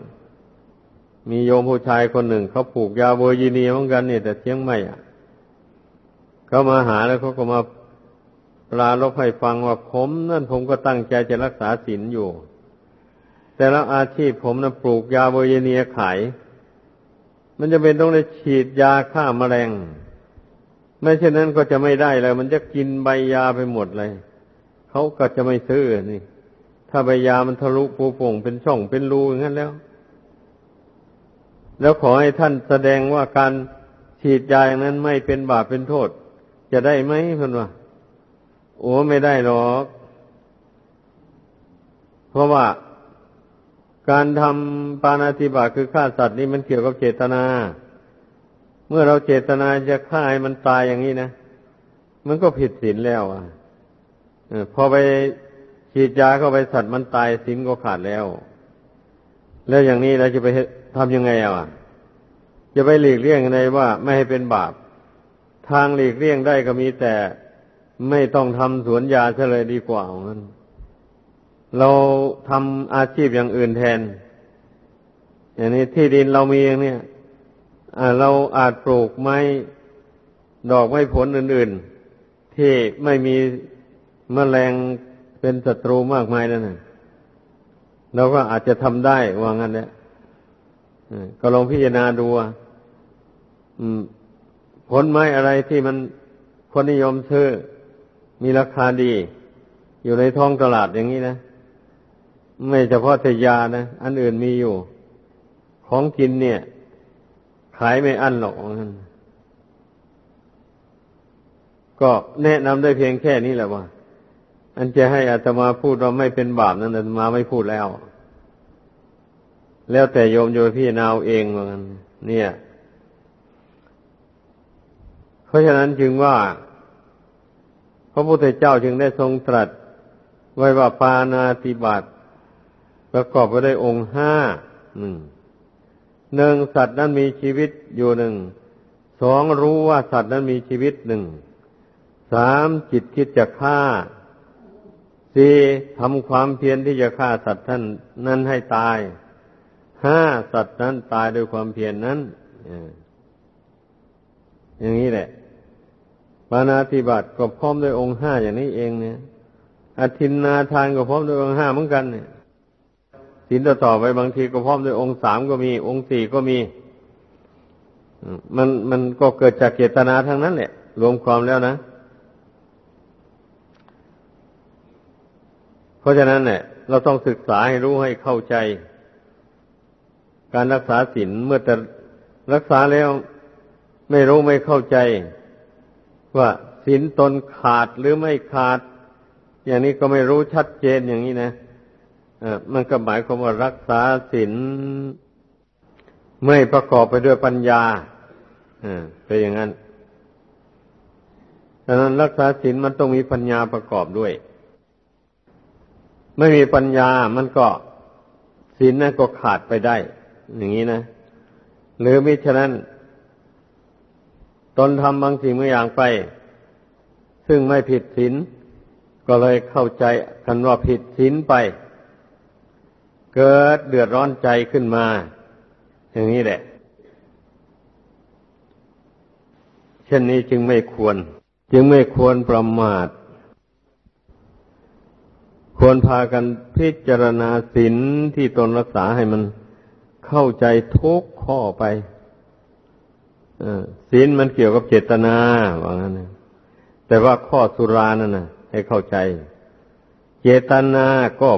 Speaker 1: มีโยมผู้ชายคนหนึ่งเขาปลูกยาโบยีนียเหมือนกันเนี่ยแต่เชียงใหม่อะเขามาหาแล้วเขาก็มา ลาลบให้ฟังว่าผมนั่นผมก็ตั้งใจจะรักษาศีลอยู่ แต่แล้วอาชีพผมนะปลูกยาโบยีนีขาย มันจะเป็นต้องได้ฉีดยาฆ่ามาแมลงไม่เช่นนั้นก็จะไม่ได้เลย มันจะกินใบยาไปหมดเลยเขาก็จะไม่ซื้อนี่ ถ้าใบยามันทะลุปูป่งเป็นช่องเป็นรูอย่างนั้นแล้ว แล้วขอให้ท่านแสดงว่าการฉีดยาอย่างนั้นไม่เป็นบาปเป็นโทษ จะได้ไหมพื่นว่า โอ้ไม่ได้หรอก เพราะว่าการทำปานาติบาคือฆ่าสัตว์นี่มันเกี่ยวกับเจตนา เมื่อเราเจตนาจะฆ่าให้มันตายอย่างนี้นะมันก็ผิดศีลแล้ว อะพอไปฉีดยาเข้าไปสัตว์มันตายศีลก็ขาดแล้ว แล้วอย่างนี้เราจะไปทำยังไงอะจะไปหลีกเลี่ยงไงว่าไม่ให้เป็นบาป ทางหลีกเลี่ยงได้ก็มีแต่ ไม่ต้องทำสวนยาเฉลยดีกว่าเหมือนเราทำอาชีพอย่างอื่นแทน อย่างนี้ที่ดินเรามีอย่างเนี้ยเราอาจปลูกไม้ดอกไม้ผลอื่น ๆ ที่ไม่มีมแมลงเป็นศัตรูมากมายนั่นนะเราก็อาจจะทำได้ว่างั้นแหละก็ลองพิจารณาดูผลไม้อะไรที่มันคนนิยมซื้อ มีราคาดี อยู่ในท้องตลาดอย่างนี้นะ ไม่เฉพาะแต่ยานะ อันอื่นมีอยู่ ของกินเนี่ย ขายไม่อั้นหรอกนันก็แนะนำได้เพียงแค่นี้แหละว่า อันจะให้อาตมาพูดว่าไม่เป็นบาปนั้นอาตมาไม่พูดแล้ว แล้วแต่โยมโยพี่นาวเองเหมือนกันเนี่ย เพราะฉะนั้นจึงว่า พระพุทธเจ้าจึงได้ทรงตรัส ไว้ว่าปานาติบัติประกอบไปด้วยองค์ห้าหนึ่งหนึ่งสัตว์นั้นมีชีวิตอยู่หนึ่งสองรู้ว่าสัตว์นั้นมีชีวิตหนึ่งสามจิตคิดจะฆ่าสี่ทำความเพียรที่จะฆ่าสัตว์ท่านนั้นให้ตายห้าสัตว์นั้นตายด้วยความเพียรนนั้นอย่างนี้แหละ ปานาติบัติก็พร้อมด้วยองค์ห้าอย่างนี้เองเนี่ยอธินนาทานก็พร้อมด้วยองค์ห้าเหมือนกันเนี่ยศีลต่อต่อไปบางทีก็พร้อมด้วยองค์สามก็มี องค์สี่ก็มี มันมันก็เกิดจากเจตนาทั้งนั้นแหละรวมความแล้วนะ เพราะฉะนั้นเนี่ยเราต้องศึกษาให้รู้ให้เข้าใจ การรักษาศีลเมื่อแต่รักษาแล้วไม่รู้ไม่เข้าใจ ว่าศีลตนขาดหรือไม่ขาด อย่างนี้ก็ไม่รู้ชัดเจนอย่างนี้นะมันก็หมายความว่ารักษาศีลไม่ประกอบไปด้วยปัญญาเป็นอย่างนั้นดังนั้นรักษาศีลมันต้องมีปัญญาประกอบด้วย ไม่มีปัญญามันก็ศีลนั่นก็ขาดไปได้ อย่างนี้นะ หรือมิฉะนั้น ตนทำบางสิ่งบางอย่างไป ซึ่งไม่ผิดศีลก็เลยเข้าใจกันว่าผิดศีลไป เกิดเดือดร้อนใจขึ้นมา อย่างนี้แหละ เช่นนี้จึงไม่ควร จึงไม่ควรประมาท ควรพากันพิจารณาศีลที่ตนรักษาให้มันเข้าใจทุกข้อไป ศีลมันเกี่ยวกับเจตนาว่างั้นแต่ว่าข้อสุรานั่นนะให้เข้าใจ เจตนาก็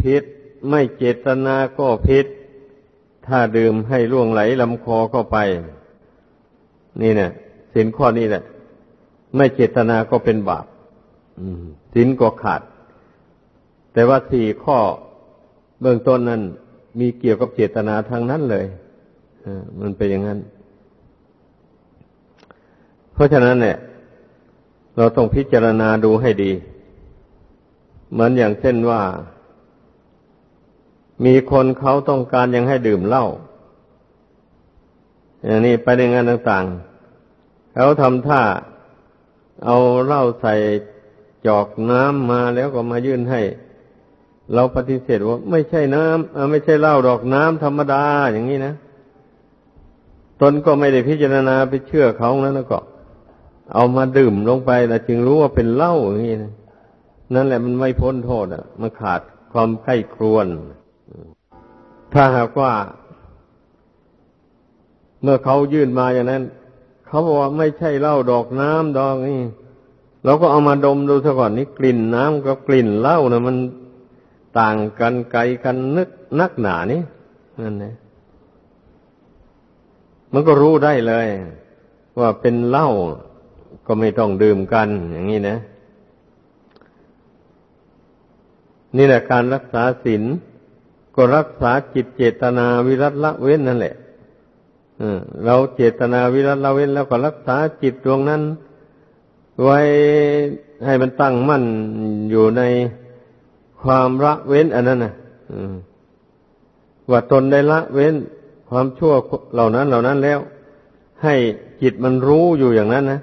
Speaker 1: พิษไม่เจตนาก็พิษถ้าดื่มให้ล่วงไหลลำคอเข้าไป นี่เนี่ยสินข้อนี้แหละ ไม่เจตนาก็เป็นบาปสินก็ขาด แต่ว่าสี่ข้อเบื้องต้นนั้นมีเกี่ยวกับเจตนาทางนั้นเลย มันเป็นอย่างนั้น เพราะฉะนั้นเนี่ย เราต้องพิจารณาดูให้ดี เหมือนอย่างเช่นว่า มีคนเขาต้องการยังให้ดื่มเหล้าอย่างนี้ไปในงานต่างๆเขาทำท่าเอาเหล้าใส่จอกน้ำมาแล้วก็มายื่นให้ เราปฏิเสธว่า ไม่ใช่น้ำไม่ใช่เหล้าดอกน้ำธรรมดาอย่างนี้นะ ตนก็ไม่ได้พิจารณาไปเชื่อเขาแล้วก็ เอามาดื่มลงไปแล้วจึงรู้ว่าเป็นเหล้าอย่างนี้นะนั่นแหละมันไม่พ้นโทษอะ มันขาดความไข้ครวน ถ้าหากว่า เมื่อเขายื่นมาอย่างนั้น เขาบอกว่าไม่ใช่เหล้าดอกน้ำดอกนี่เราก็เอามาดมดูซะก่อนนี่กลิ่นน้ำกับกลิ่นเหล้านะมันต่างกันไกลกันนึกนักหนานี่นั่นนะ มันก็รู้ได้เลย ว่าเป็นเหล้าก็ไม่ต้องดื่มกัน อย่างนี้นะ นี่แหละการรักษาศีลก็รักษาจิตเจตนาวิรัตละเว้นนั่นแหละเราเจตนาวิรัตละเว้นแล้วก็รักษาจิตดวงนั้น ไว้ให้มันตั้งมั่นอยู่ในความละเว้น อันนั้นนะว่าตนได้ละเว้น ความชั่วเหล่านั้นเหล่านั้นแล้ว ให้จิตมันรู้อยู่อย่างนั้นนะ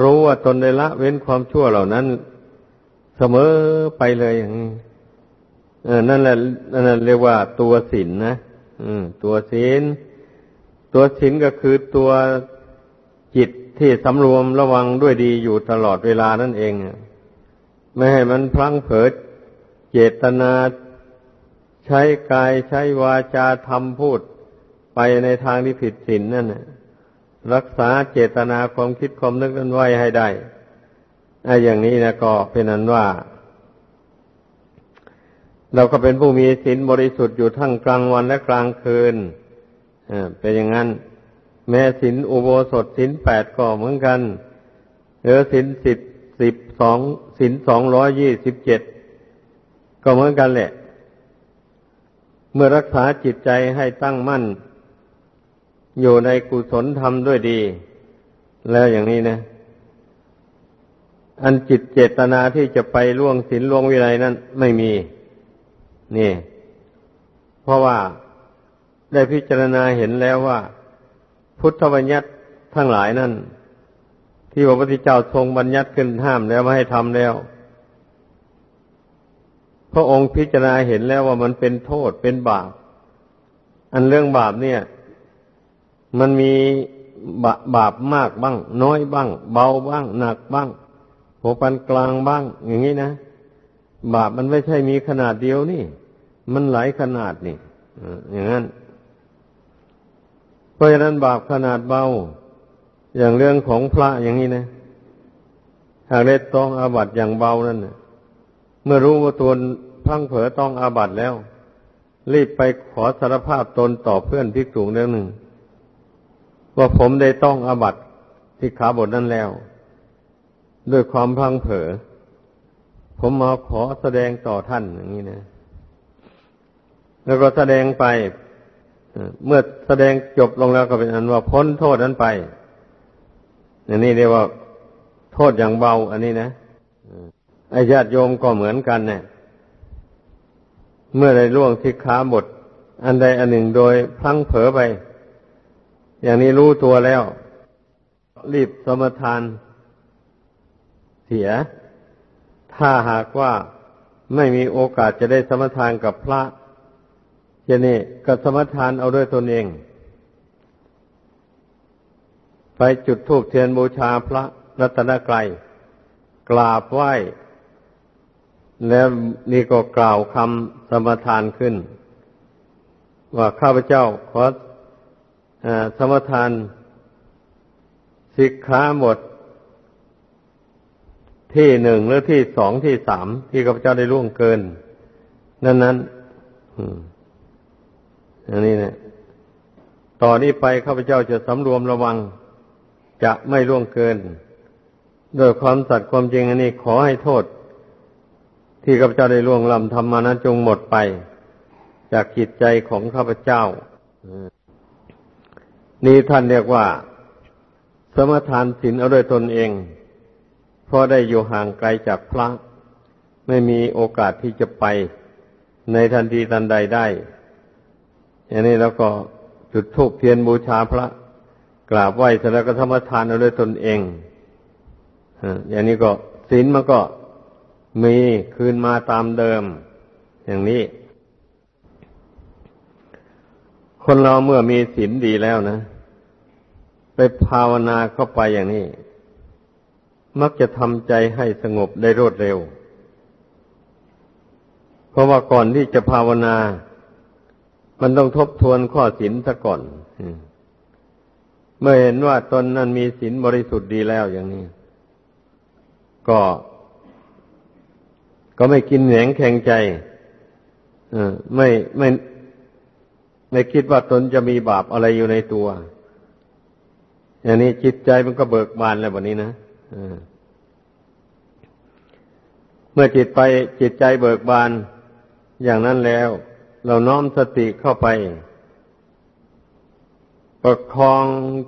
Speaker 1: รู้ว่าตนได้ละเว้นความชั่วเหล่านั้น เสมอไปเลยอย่างนี้นั่นแหละนั่นเรียกว่าตัวศีลนนะตัวศีลตัวศีลก็คือตัวจิตที่สำรวมระวังด้วยดีอยู่ตลอดเวลานั่นเองไม่ให้มันพลั้งเผลอเจตนา ใช้กายใช้วาจาทำพูด ไปในทางที่ผิดศีลนั่นรักษาเจตนาความคิดความนึกนั้นไว้ให้ได้ไอ้อย่างนี้นะก็เป็นนั้นว่า เราก็เป็นผู้มีศีลบริสุทธิ์อยู่ทั้งกลางวันและกลางคืนเป็นอย่างนั้น แม่สินอุโบสถสินแปดก็เหมือนกันเออสินสิบสิบสองสินสองร้อยยี่สิบเจ็ดก็เหมือนกันแหละ เมื่อรักษาจิตใจให้ตั้งมั่น อยู่ในกุศลธรรมด้วยดี แล้วอย่างนี้นะ อันจิตเจตนาที่จะไปล่วงศีลล่วงวินัยนั้นไม่มี นี่ เพราะว่าได้พิจารณาเห็นแล้วว่า พุทธบัญญัติทั้งหลายนั้นที่พระพุทธเจ้าทรงบัญญัติขึ้นห้ามแล้วไม่ให้ทำแล้วพระองค์พิจารณาเห็นแล้วว่ามันเป็นโทษเป็นบาป อันเรื่องบาปเนี่ย มันมีบาบาปมากบ้าง น้อยบ้าง เบาบ้าง หนักบ้างโหปันกลางบ้าง อย่างนี้นะบาปมันไม่ใช่มีขนาดเดียวนี่ มันหลายขนาดนี่อย่างนั้นเพราะฉะนั้นบาปขนาดเบา อย่างเรื่องของพระอย่างนี้นะหากได้ต้องอาบัตอย่างเบานั่นเมื่อรู้ว่าตัวพังเผลอต้องอาบัตแล้ว รีบไปขอสารภาพตนต่อเพื่อนพิกษุเรื่องหนึ่ง ว่าผมได้ต้องอาบัตที่ขาบทนั้นแล้ว ด้วยความพังเผอผมมาขอแสดงต่อท่านอย่างนี้นะ แล้วก็แสดงไป เมื่อแสดงจบลงแล้วก็เป็นอันว่าพ้นโทษนั้นไปอย่างนี้เรียกว่าโทษอย่างเบา อันนี้นะไอ้ญาติโยมก็เหมือนกันเนี่ยเมื่อได้ล่วงทิขาบท อันใดอันหนึ่งโดยพลังเผลอไป อย่างนี้รู้ตัวแล้ว รีบสมทานเสีย ถ้าหากว่าไม่มีโอกาสจะได้สมทานกับพระเจนี่ก็สมทานเอาด้วยตนเอง ไปจุดธูปเทียนบูชาพระรัตนกรัยกราบไหว้ แล้วนี่ก็กล่าวคำสมทานขึ้น ว่าข้าพเจ้าขออ สมทานสิกขาหมด ที่หนึ่งหรือที่สองที่สามที่ข้าพเจ้าได้ล่วงเกิน นั้นนั้นอันนี้เนะต่อนนี้ไปข้าพเจ้าจะสำรวมระวัง จะไม่ล่วงเกิน โดยความสัตย์ความจริงอันนี้ขอให้โทษ ที่ข้าพเจ้าได้ล่วงล้ำทำมานั้นจงหมดไป จากจิตใจของข้าพเจ้า นี่ท่านเรียกว่า สมทานศีลเอาด้วยตนเองเพราะได้อยู่ห่างไกลจากพระ ไม่มีโอกาสที่จะไปในทันทีทันใดได้อย่างนี้แล้วก็จุดธูปเทียนบูชาพระ กราบไหว้เสร็จแล้วก็ธรรมทานเอาด้วยตนเองอย่างนี้ก็ศีลมันก็มีคืนมาตามเดิม อย่างนี้ คนเราเมื่อมีศีลดีแล้วนะ ไปภาวนาเข้าไปอย่างนี้ มักจะทำใจให้สงบได้รวดเร็ว เพราะว่าก่อนที่จะภาวนา มันต้องทบทวนข้อศีลซะก่อนเมื่อเห็นว่าตนนั้นมีศีลบริสุทธิ์ดีแล้วอย่างนี้ ก็ ก็ไม่กินแหนงแข่งใจไม่ไม่ ไม่คิดว่าตนจะมีบาปอะไรอยู่ในตัว อย่างนี้จิตใจมันก็เบิกบานแล้วแบบนี้นะเมื่อจิตไปจิตใจเบิกบาน อย่างนั้นแล้ว เราน้อมสติเข้าไป ประคอง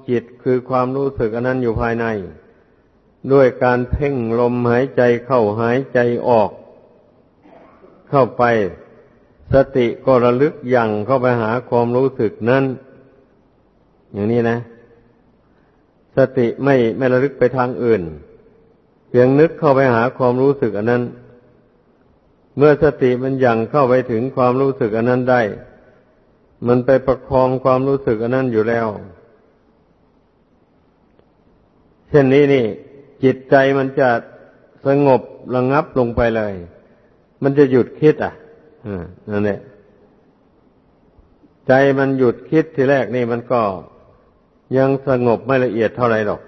Speaker 1: จิตคือความรู้สึกอันนั้นอยู่ภายใน ด้วยการเพ่งลมหายใจเข้าหายใจออก เข้าไป สติก็ระลึกยังเข้าไปหาความรู้สึกนั้น อย่างนี้นะ สติไม่ไม่ระลึกไปทางอื่น เพียงนึกเข้าไปหาความรู้สึกอันนั้น เมื่อสติมันยังเข้าไปถึงความรู้สึกอันนั้นได้ มันไปประคองความรู้สึกอันนั้นอยู่แล้ว เช่นนี้นี่ จิตใจมันจะสงบระงงับลงไปเลย มันจะหยุดคิดอะ นั่นแหละใจมันหยุดคิดทีแรกนี่มันก็ยังสงบไม่ละเอียดเท่าไรหรอก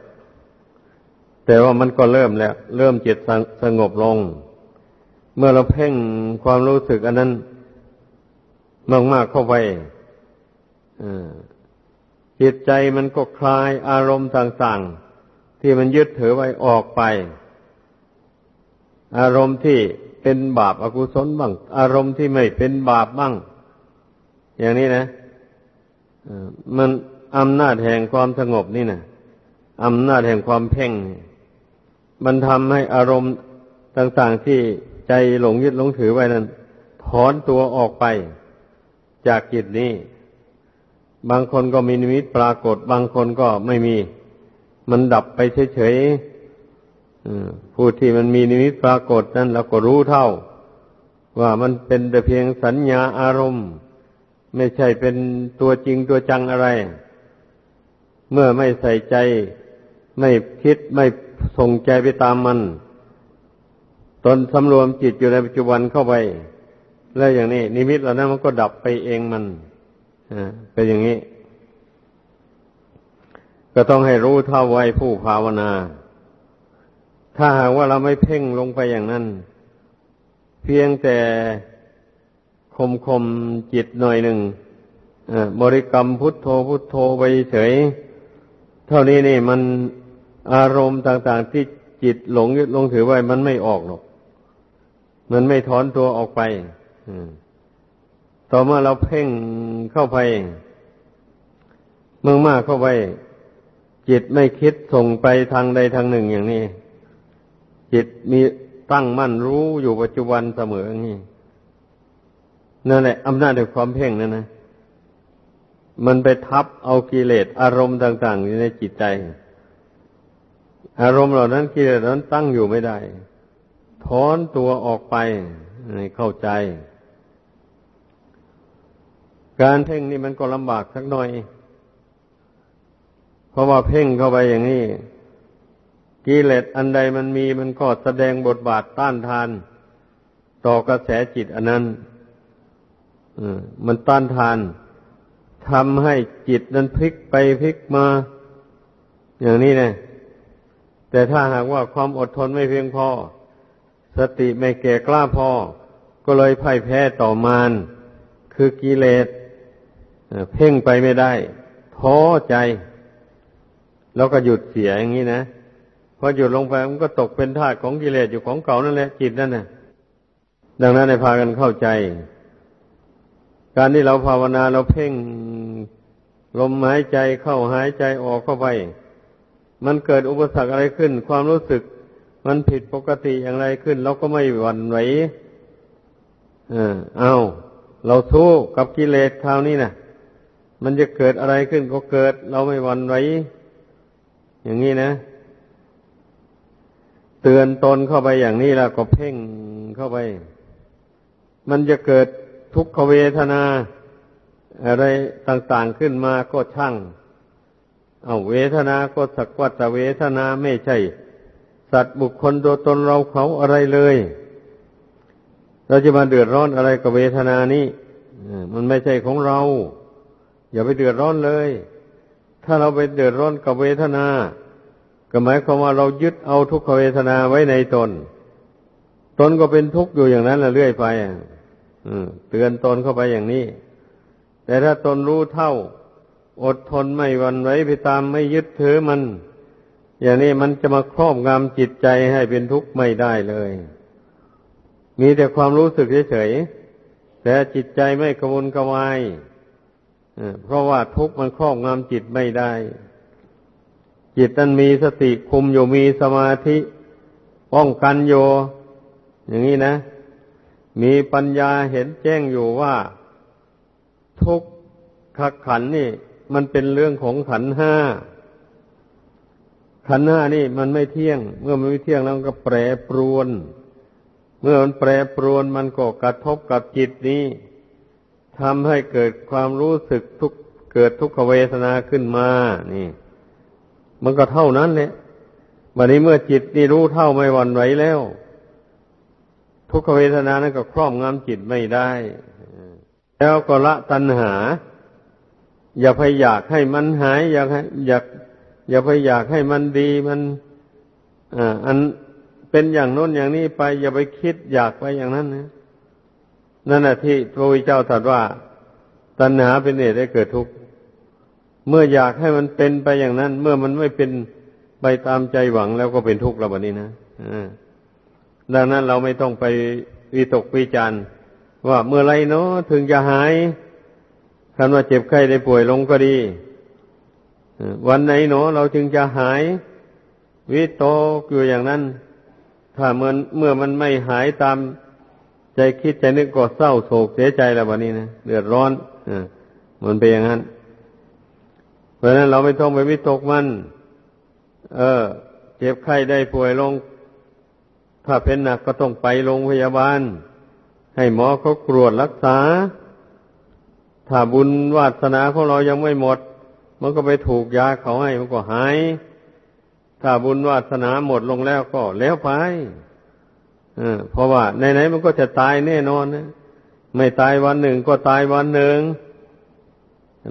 Speaker 1: แต่ว่ามันก็เริ่มแล้ว เริ่มจิตสงบลง เมื่อเราเพ่งความรู้สึกอันนั้นมากๆเข้าไปจิตใจมันก็คลายอารมณ์ต่างๆ ที่มันยึดถือไว้ออกไป อารมณ์ที่ เป็นบาปอากุศลบ้าง อารมณ์ที่ไม่เป็นบาปบ้าง อย่างนี้นะมันอำนาจแห่งความสงบนี่นะอำนาจแห่งความเพ่ง มันทำให้อารมณ์ต่างๆที่ใจหลงยึดหลงถือไว้นั้นถอนตัวออกไปจากจิตนี้ บางคนก็มีนิมิตปรากฏ บางคนก็ไม่มี มันดับไปเฉยๆ ผู้ที่มันมีนิมิตปรากฏนั้นเราก็รู้เท่า ว่ามันเป็นแต่เพียงสัญญาอารมณ์ ไม่ใช่เป็นตัวจริงตัวจังอะไร เมื่อไม่ใส่ใจ ไม่คิดไม่ส่งใจไปตามมัน ตนสำรวมจิตอยู่ในปัจจุบันเข้าไป แล้วอย่างนี้ นิมิตเหล่านั้นมันก็ดับไปเองมันอ่าเป็นอย่างนี้ ก็ต้องให้รู้เท่าไว้ผู้ภาวนา ถ้าหากว่าเราไม่เพ่งลงไปอย่างนั้น เพียงแต่คมคมจิตหน่อยหนึ่งบริกรรมพุทโธพุทโธไปเฉย เท่านี้นี่มันอารมณ์ต่างๆที่จิตหลงยึดลงถือไว้มันไม่ออกหรอก มันไม่ถอนตัวออกไปต่อมาเราเพ่งเข้าไปเมื่อมากเข้าไป จิตไม่คิดส่งไปทางใดทางหนึ่งอย่างนี้ จิตมีตั้งมั่นรู้อยู่ปัจจุบันเสมออย่างนี้นั่นแหละอำนาจแห่งความเพ่งนั่นนะมันไปทับเอากิเลสอารมณ์ต่าง ๆ อยู่ในจิตใจ อารมณ์เหล่านั้นกิเลสนั้นตั้งอยู่ไม่ได้ ถอนตัวออกไปให้เข้าใจ การเพ่งนี่มันก็ลำบากสักหน่อย เพราะว่าเพ่งเข้าไปอย่างนี้ กิเลสอันใดมันมีมันก็แสดงบทบาทต้านทาน ต่อกระแสจิตอันนั้นมันต้านทานทำให้จิตนั้นพลิกไปพลิกมา อย่างนี้นะแต่ถ้าหากว่าความอดทนไม่เพียงพอ สติไม่แก่กล้าพอ ก็เลยพ่ายแพ้ต่อมารคือกิเลสเพ่งไปไม่ได้ท้อใจ แล้วก็หยุดเสียอย่างนี้นะ พอหยุดลงไปมันก็ตกเป็นทาสของกิเลสอยู่ของเก่านั่นแหละจิตนั่นน่ะ ดังนั้นในพากันเข้าใจ การที่เราภาวนาเราเพ่งลมหายใจเข้าหายใจออกเข้าไป มันเกิดอุปสรรคอะไรขึ้น ความรู้สึกมันผิดปกติอย่างไรขึ้น เราก็ไม่หวั่นไหวเออเอาเราสู้กับกิเลสคราวนี้น่ะ มันจะเกิดอะไรขึ้นก็เกิด เราไม่หวั่นไหวอย่างนี้นะ เตือนตนเข้าไปอย่างนี้แล้วก็เพ่งเข้าไป มันจะเกิดทุกขเวทนา อะไรต่างๆขึ้นมาก็ช่าง เอาเวทนาก็สักวัตเวทนาไม่ใช่ สัตว์บุคคลตัวตนเราเขาอะไรเลย เราจะมาเดือดร้อนอะไรกับเวทนานี้มันไม่ใช่ของเรา อย่าไปเดือดร้อนเลย ถ้าเราไปเดือดร้อนกับเวทนา ก็หมายความว่าเรายึดเอาทุกขเวทนาไว้ในตน ตนก็เป็นทุกข์อยู่อย่างนั้นละเรื่อยไปเตือนตนเข้าไปอย่างนี้ แต่ถ้าตนรู้เท่า อดทนไม่วันไว้ไปตามไม่ยึดถือมัน อย่างนี้มันจะมาครอบงำจิตใจให้เป็นทุกข์ไม่ได้เลย มีแต่ความรู้สึกเฉยๆแต่จิตใจไม่กระวนกระวายเพราะว่าทุกข์มันครอบงำจิตไม่ได้ จิตนั้นมีสติคุมอยู่มีสมาธิป้องกันโยอย่างนี้นะ มีปัญญาเห็นแจ้งอยู่ว่า ทุกขขันนี่ มันเป็นเรื่องของขันห้าขันห้านี่มันไม่เที่ยง เมื่อมันไม่เที่ยงแล้วมันก็แปรปรวน เมื่อมันแปรปรวนมันก็กระทบกับจิตนี้ทำให้เกิดความรู้สึกทุกเกิดทุกขเวทนาขึ้นมา นี่ มันก็เท่านั้นเนี่ยวันนี้เมื่อจิตนี่รู้เท่าไม่หวั่นไหวแล้ว ทุกขเวทนานั้นก็ครอบงำจิตไม่ได้ แล้วก็ละตัณหา อย่าไปอยากให้มันหาย อยากให้อยากอย่าไปอยากให้มันดีมันอ่าอันเป็นอย่างโน้นอย่างนี้ไป อย่าไปคิดอยากไปอย่างนั้นนะนั่นแหละที่พระพุทธเจ้าตรัสว่า ตัณหาเป็นเหตุให้เกิดทุกข์ เมื่ออยากให้มันเป็นไปอย่างนั้น เมื่อมันไม่เป็นไปตามใจหวังแล้วก็เป็นทุกข์แล้วแบบนี้นะดังนั้นเราไม่ต้องไปวิตกวิจารณ์ว่าเมื่อไรเนาะถึงจะหายคันว่าเจ็บไข้ได้ป่วยลงก็ดีวันไหนหนอเราจึงจะหาย วิโตกอยู่อย่างนั้น ถ้าเมื่อเมื่อมันไม่หายตามใจคิดใจนึกก็เศร้าโศกเสียใจแล้ววันนี้นะเดือดร้อนอมันเป็นอย่างนั้น เพราะนั้นเราไม่ต้องไปวิตกมัน เออ เจ็บไข้ได้ป่วยลง ถ้าเป็นหนักก็ต้องไปโรงพยาบาล ให้หมอเขาตรวจรักษา ถ้าบุญวาสนาของเรายังไม่หมด มันก็ไปถูกยาเขาให้มันก็หาย ถ้าบุญวาสนาหมดลงแล้วก็แล้วไปเพราะว่าไหนๆมันก็จะตายแน่นอนนะไม่ตายวันหนึ่งก็ตายวันหนึ่ง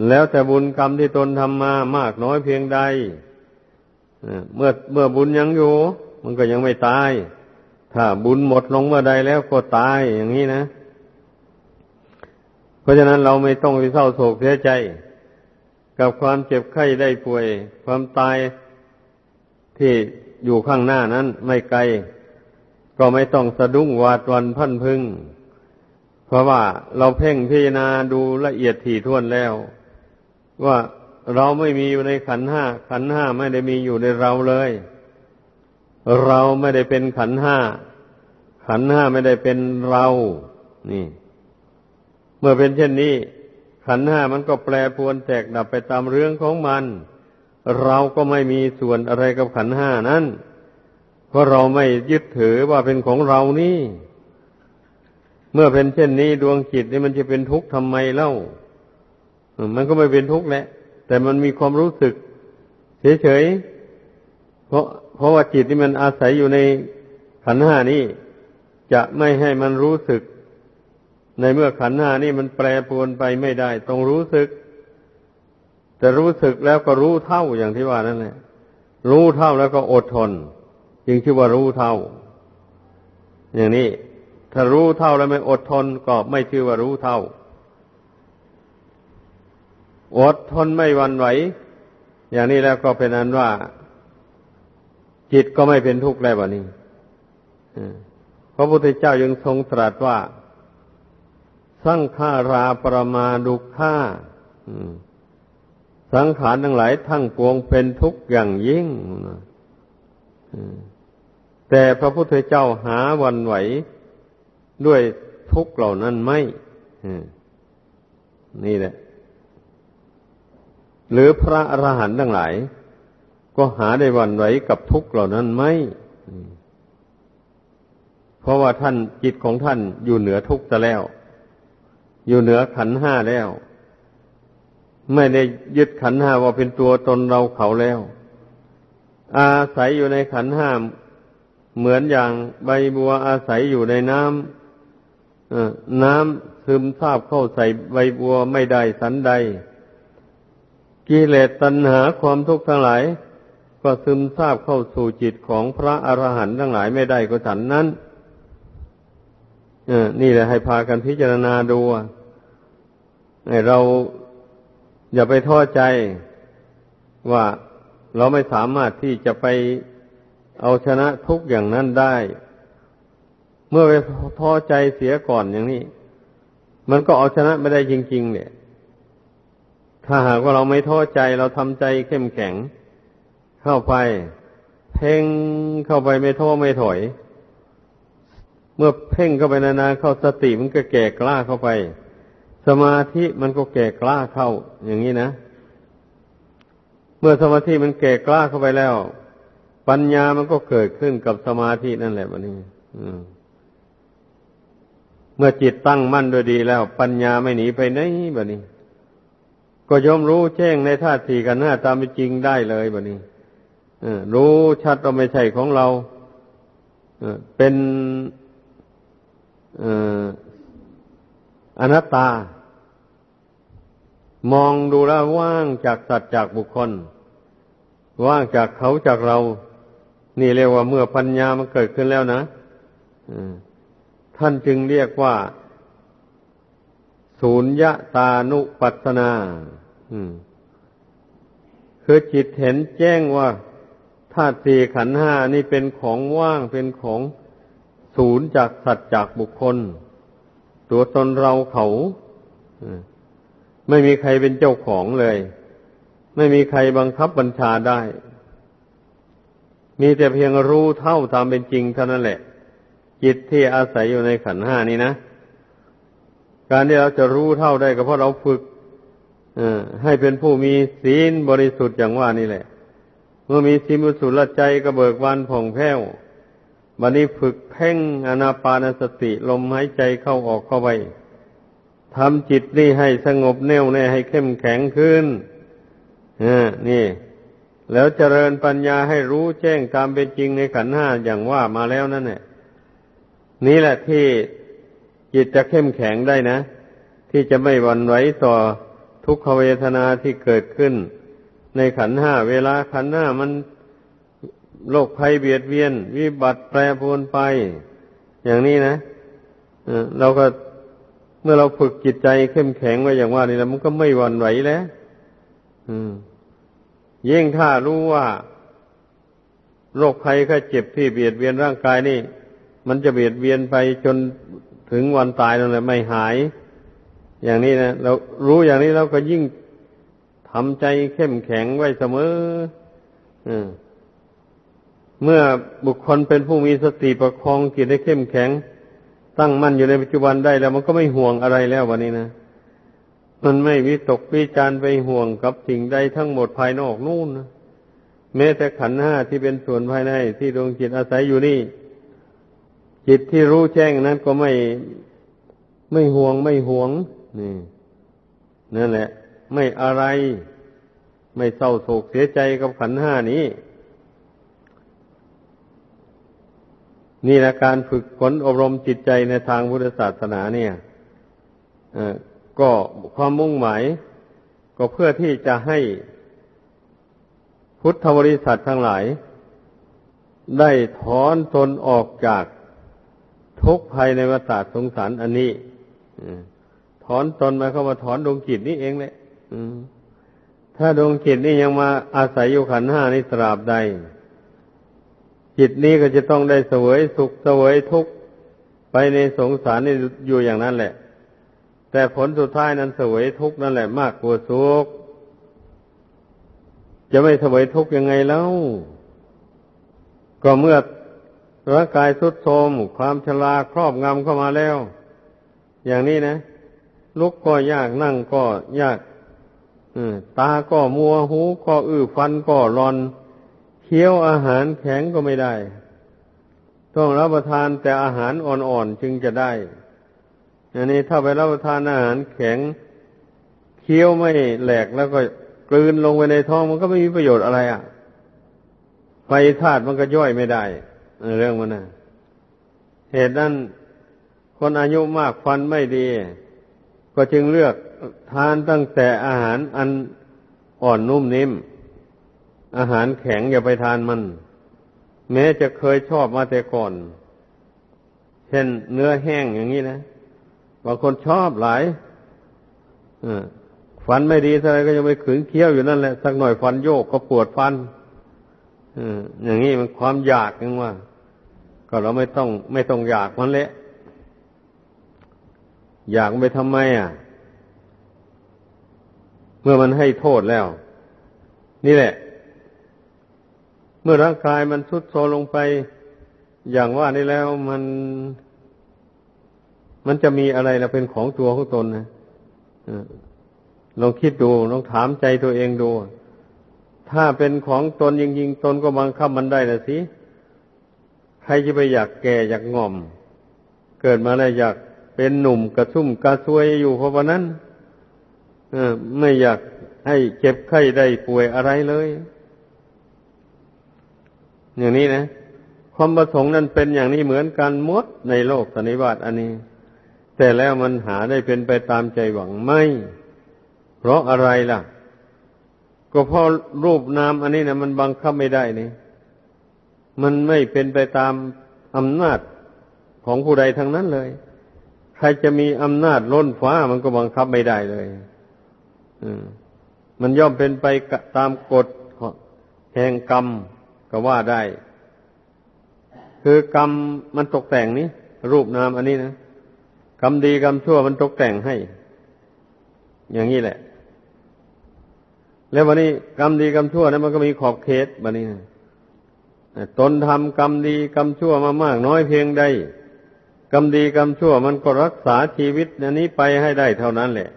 Speaker 1: แล้วแต่บุญกรรมที่ตนทำมามากน้อยเพียงใดเมื่อเมื่อบุญยังอยู่ มันก็ยังไม่ตาย ถ้าบุญหมดลงเมื่อใดแล้วก็ตายอย่างนี้นะ เพราะฉะนั้นเราไม่ต้องไปเศร้าโศกเสียใจ กับความเจ็บไข้ได้ป่วย ความตายที่อยู่ข้างหน้านั้นไม่ไกล ก็ไม่ต้องสะดุ้งหวาดวันพันพึง เพราะว่าเราเพ่งพิจารณาดูละเอียดถี่ถ้วนแล้ว ว่าเราไม่มีอยู่ในขันห้า ขันห้าไม่ได้มีอยู่ในเราเลย เราไม่ได้เป็นขันห้า ขันห้าไม่ได้เป็นเรา นี่ เมื่อเป็นเช่นนี้ ขันห้ามันก็แปรปวนแตกดับไปตามเรื่องของมัน เราก็ไม่มีส่วนอะไรกับขันห้านั้น เพราะเราไม่ยึดถือว่าเป็นของเรานี่ เมื่อเป็นเช่นนี้ดวงจิตนี่มันจะเป็นทุกข์ทำไมเล่า มันก็ไม่เป็นทุกข์แหละ แต่มันมีความรู้สึก เฉยๆ เพราะเพราะว่าจิตนี่มันอาศัยอยู่ในขันห้านี้จะไม่ให้มันรู้สึก ในเมื่อขันห้านี่มันแปรปรวนไปไม่ได้ ต้องรู้สึก แต่รู้สึกแล้วก็รู้เท่าอย่างที่ว่านั่นแหละรู้เท่าแล้วก็อดทน จึงชื่อว่ารู้เท่า อย่างนี้ถ้ารู้เท่าแล้วไม่อดทนก็ไม่ชื่อว่ารู้เท่า อดทนไม่วันไหว อย่างนี้แล้วก็เป็นอันว่า จิตก็ไม่เป็นทุกข์แล้ววันนี้พระพุทธเจ้ายังทรงตรัสว่า สังขาราประมาดุข่าสังขารทั้งหลายทั้งปวงเป็นทุกข์อย่างยิ่งแต่พระพุทธเจ้าหาวันไหว ด้วยทุกเหล่านั้นไม่นี่แหละ หรือพระอรหันต์ทั้งหลาย ก็หาได้วันไหวกับทุกข์เหล่านั้นไหมเพราะว่าท่านจิตของท่านอยู่เหนือทุกข์แล้ว อยู่เหนือขันห้าแล้ว ไม่ได้ยึดขันห้าว่าเป็นตัวตนเราเขาแล้ว อาศัยอยู่ในขันห้าเหมือนอย่างใบบัวอาศัยอยู่ในน้ำน้ำซึมซาบเข้าใส่ใบบัวไม่ได้สันใด กิเลสตัณหาความทุกข์ทั้งหลาย ก็ซึมซาบเข้าสู่จิตของพระอรหันต์ทั้งหลายไม่ได้ก็ฉันนั้นนี่แหละให้พากันพิจารณาดูเราอย่าไปท้อใจว่าเราไม่สามารถที่จะไปเอาชนะทุกอย่างนั้นได้ เมื่อไปท้อใจเสียก่อนอย่างนี้ มันก็เอาชนะไม่ได้จริง ๆ เนี่ย ถ้าหากว่าเราไม่ท้อใจเราทำใจเข้มแข็ง เข้าไป เพ่งเข้าไปไม่ท้อไม่ถอย เมื่อเพ่งเข้าไปนานๆเข้าสติมันก็แก่กล้าเข้าไป สมาธิมันก็แก่กล้าเข้า อย่างนี้นะเมื่อสมาธิมันแก่กล้าเข้าไปแล้ว ปัญญามันก็เกิดขึ้นกับสมาธินั่นแหละวันนี้เมื่อจิตตั้งมั่นโดยดีแล้ว ปัญญาไม่หนีไปไหนบันี้ ก็ย่อมรู้แจ้งในธาตุสี่กันหน้าตามเป็นจริงได้เลยบันี้รู้ชัดว่าไม่ใช่ของเราเป็นอนัตตา มองดูแล้วว่างจากสัตว์จากบุคคล ว่างจากเขาจากเรา นี่เรียกว่าเมื่อปัญญามันเกิดขึ้นแล้วนะท่านจึงเรียกว่า ศูนยตานุปัสนา คือจิตเห็นแจ้งว่าธาตุสี่ขันห้านี่เป็นของว่างเป็นของศูนย์จากสัตว์จากบุคคล ตัวตนเราเขาไม่มีใครเป็นเจ้าของเลย ไม่มีใครบังคับบัญชาได้ มีแต่เพียงรู้เท่าตามเป็นจริงเท่านั้นแหละ จิตที่อาศัยอยู่ในขันห้านี้นะ การที่เราจะรู้เท่าได้ก็เพราะเราฝึก ให้เป็นผู้มีศีลบริสุทธิ์อย่างว่านี่แหละ เมื่อมีศีลบริสุทธิ์ละใจก็เบิกบานผ่องแผ้วบันนี้ฝึกเพ่งอนาปานสติลมหายใจเข้าออกเข้าไปทำจิตนี่ให้สงบแน่วแน่ให้เข้มแข็งขึ้นนี่ แล้วเจริญปัญญาให้รู้แจ้งตามเป็นจริงในขันห้าอย่างว่ามาแล้วนั่นแหละนี่แหละที่จิตจะเข้มแข็งได้นะ ที่จะไม่หวั่นไหวต่อ ทุกขเวทนาที่เกิดขึ้น ในขันห้าเวลาขันห้ามันโรคภัยเบียดเบียน วิบัติแปรปรวนไป อย่างนี้นะเราก็เมื่อเราฝึกจิตใจเข้มแข็งไว้อย่างว่านี่แล้วมันก็ไม่หวั่นไหวแล้วยิ่งถ้ารู้ว่าโรคภัยแค่เจ็บที่เบียดเบียนร่างกายนี่ มันจะเบียดเบียนไปจนถึงวันตายนั่นแหละไม่หาย อย่างนี้นะเรารู้อย่างนี้เราก็ยิ่งทำใจเข้มแข็งไว้เสมอเมื่อบุคคลเป็นผู้มีสติประคองจิตให้เข้มแข็ง ตั้งมั่นอยู่ในปัจจุบันได้แล้วมันก็ไม่ห่วงอะไรแล้ววันนี้นะมันไม่วิตกวิจารไปห่วงกับสิ่งใดทั้งหมดภายนอกนู่นนะแม้แต่ขันห้าที่เป็นส่วนภายในที่ดวงจิตอาศัยอยู่นี่ จิตที่รู้แจ้งนั้นก็ไม่ไม่ห่วงไม่ห่วง นี่นั่นแหละ ไม่อะไร ไม่เศร้าโศกเสียใจกับขันห้านี้ นี่แหละการฝึกฝนอบรมจิตใจในทางพุทธศาสนาเนี่ยก็ความมุ่งหมายก็เพื่อที่จะให้พุทธบริษัททั้งหลาย ได้ถอนตนออกจากทุกภัยในวัฏสงสารอันนี้ ถอนตนมาเข้ามาถอนดวงจิตนี้เองเลยถ้าดวงจิตนี้ยังมาอาศัยอยู่ขันห้านี้ตราบใด จิตนี้ก็จะต้องได้เสวยสุขเสวยทุกข์ไปในสงสารนี่อยู่อย่างนั้นแหละ แต่ผลสุดท้ายนั้นเสวยทุกข์นั่นแหละมากกว่าสุขจะไม่เสวยทุกข์ยังไงแล้ว ก็เมื่อร่างกายทุดโทมความชราครอบงำเข้ามาแล้ว อย่างนี้นะ ลุกก็ยากนั่งก็ยากตาก็มัวหูก็อื้อฟันก็รอน เคี้ยวอาหารแข็งก็ไม่ได้ ต้องรับประทานแต่อาหารอ่อนๆจึงจะได้ อันนี้ถ้าไปรับประทานอาหารแข็ง เคี้ยวไม่แหลกแล้วก็กลืนลงไปในท้องมันก็ไม่มีประโยชน์อะไรอะไฟธาตุมันก็ย่อยไม่ได้เรื่องมันนะเหตุนั้นคนอายุมากฟันไม่ดี ก็จึงเลือกทานตั้งแต่อาหารอันอ่อนนุ่มนิ่ม อาหารแข็งอย่าไปทานมัน แม้จะเคยชอบมาแต่ก่อน เช่นเนื้อแห้งอย่างนี้นะบางคนชอบหลายฟันไม่ดีอะไรก็ยังไปขืนเคี้ยวอยู่นั่นแหละสักหน่อยฟันโยกก็ปวดฟันอย่างนี้มันความอยากยังว่า ก็เราไม่ต้องไม่ต้องอยากมันแหละ อยากไปทำไมอะ เมื่อมันให้โทษแล้ว นี่แหละ เมื่อร่างกายมันทุดโทรลงไป อย่างว่านี้แล้วมัน มันจะมีอะไรละเป็นของตัวของตนนะลองคิดดูลองถามใจตัวเองดู ถ้าเป็นของตนจริงๆตนก็บังคับมันได้ละสิใครจะไปอยากแก่อยากง่อม เกิดมาแล้วอยาก เป็นหนุ่มกระชุ่มกระซวยอยู่เพราะว่านั้นไม่อยากให้เจ็บไข้ได้ป่วยอะไรเลย อย่างนี้นะความประสงค์นั้นเป็นอย่างนี้เหมือนกันมดในโลกสันนิบาตอันนี้ แต่แล้วมันหาได้เป็นไปตามใจหวังไม่ เพราะอะไรล่ะ ก็เพราะรูปนามอันนี้นะมันบังคับไม่ได้นี่มันไม่เป็นไปตามอำนาจของผู้ใดทั้งนั้นเลย ใครจะมีอำนาจล้นฟ้ามันก็บังคับไม่ได้เลยมันย่อมเป็นไปตามกฎแห่งกรรมก็ว่าได้ คือกรรมมันตกแต่งนี้ รูปนามอันนี้นะกรรมดีกรรมชั่วมันตกแต่งให้ อย่างนี้แหละ แล้ววันนี้กรรมดีกรรมชั่วนั้นมันก็มีขอบเขตวันนี้นะตนทำกรรมดีกรรมชั่วมามากน้อยเพียงใด กรรมดีกรรมชั่วมันก็รักษาชีวิตอันนี้ไปให้ได้เท่านั้นแหละ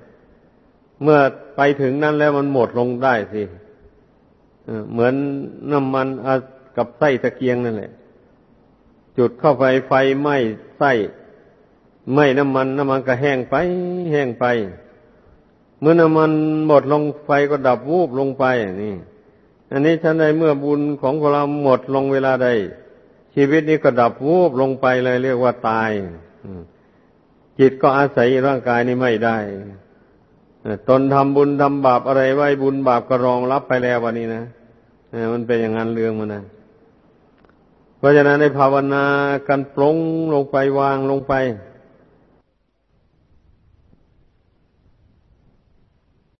Speaker 1: เมื่อไปถึงนั้นแล้วมันหมดลงได้สิเหมือนน้ำมันกับไส้ตะเกียงนั่นแหละ จุดเข้าไปไฟไหม้ไส้ไหม้น้ำมันน้ำมันก็แห้งไป แห้งไป เมื่อน้ำมันหมดลงไฟก็ดับวูบลงไปนี่ อันนี้ฉันใดเมื่อบุญของเราหมดลงเวลาใด ชีวิตนี้ก็ดับวูบลงไปเลยเรียกว่าตายจิตก็อาศัยร่างกายนี้ไม่ได้ตนทำบุญทำบาปอะไรไว้บุญบาปก็รองรับไปแล้ววันนี้นะมันเป็นอย่างนั้นเรื่องมันนะเพราะฉะนั้นในภาวนากันปลงลงไปวางลงไป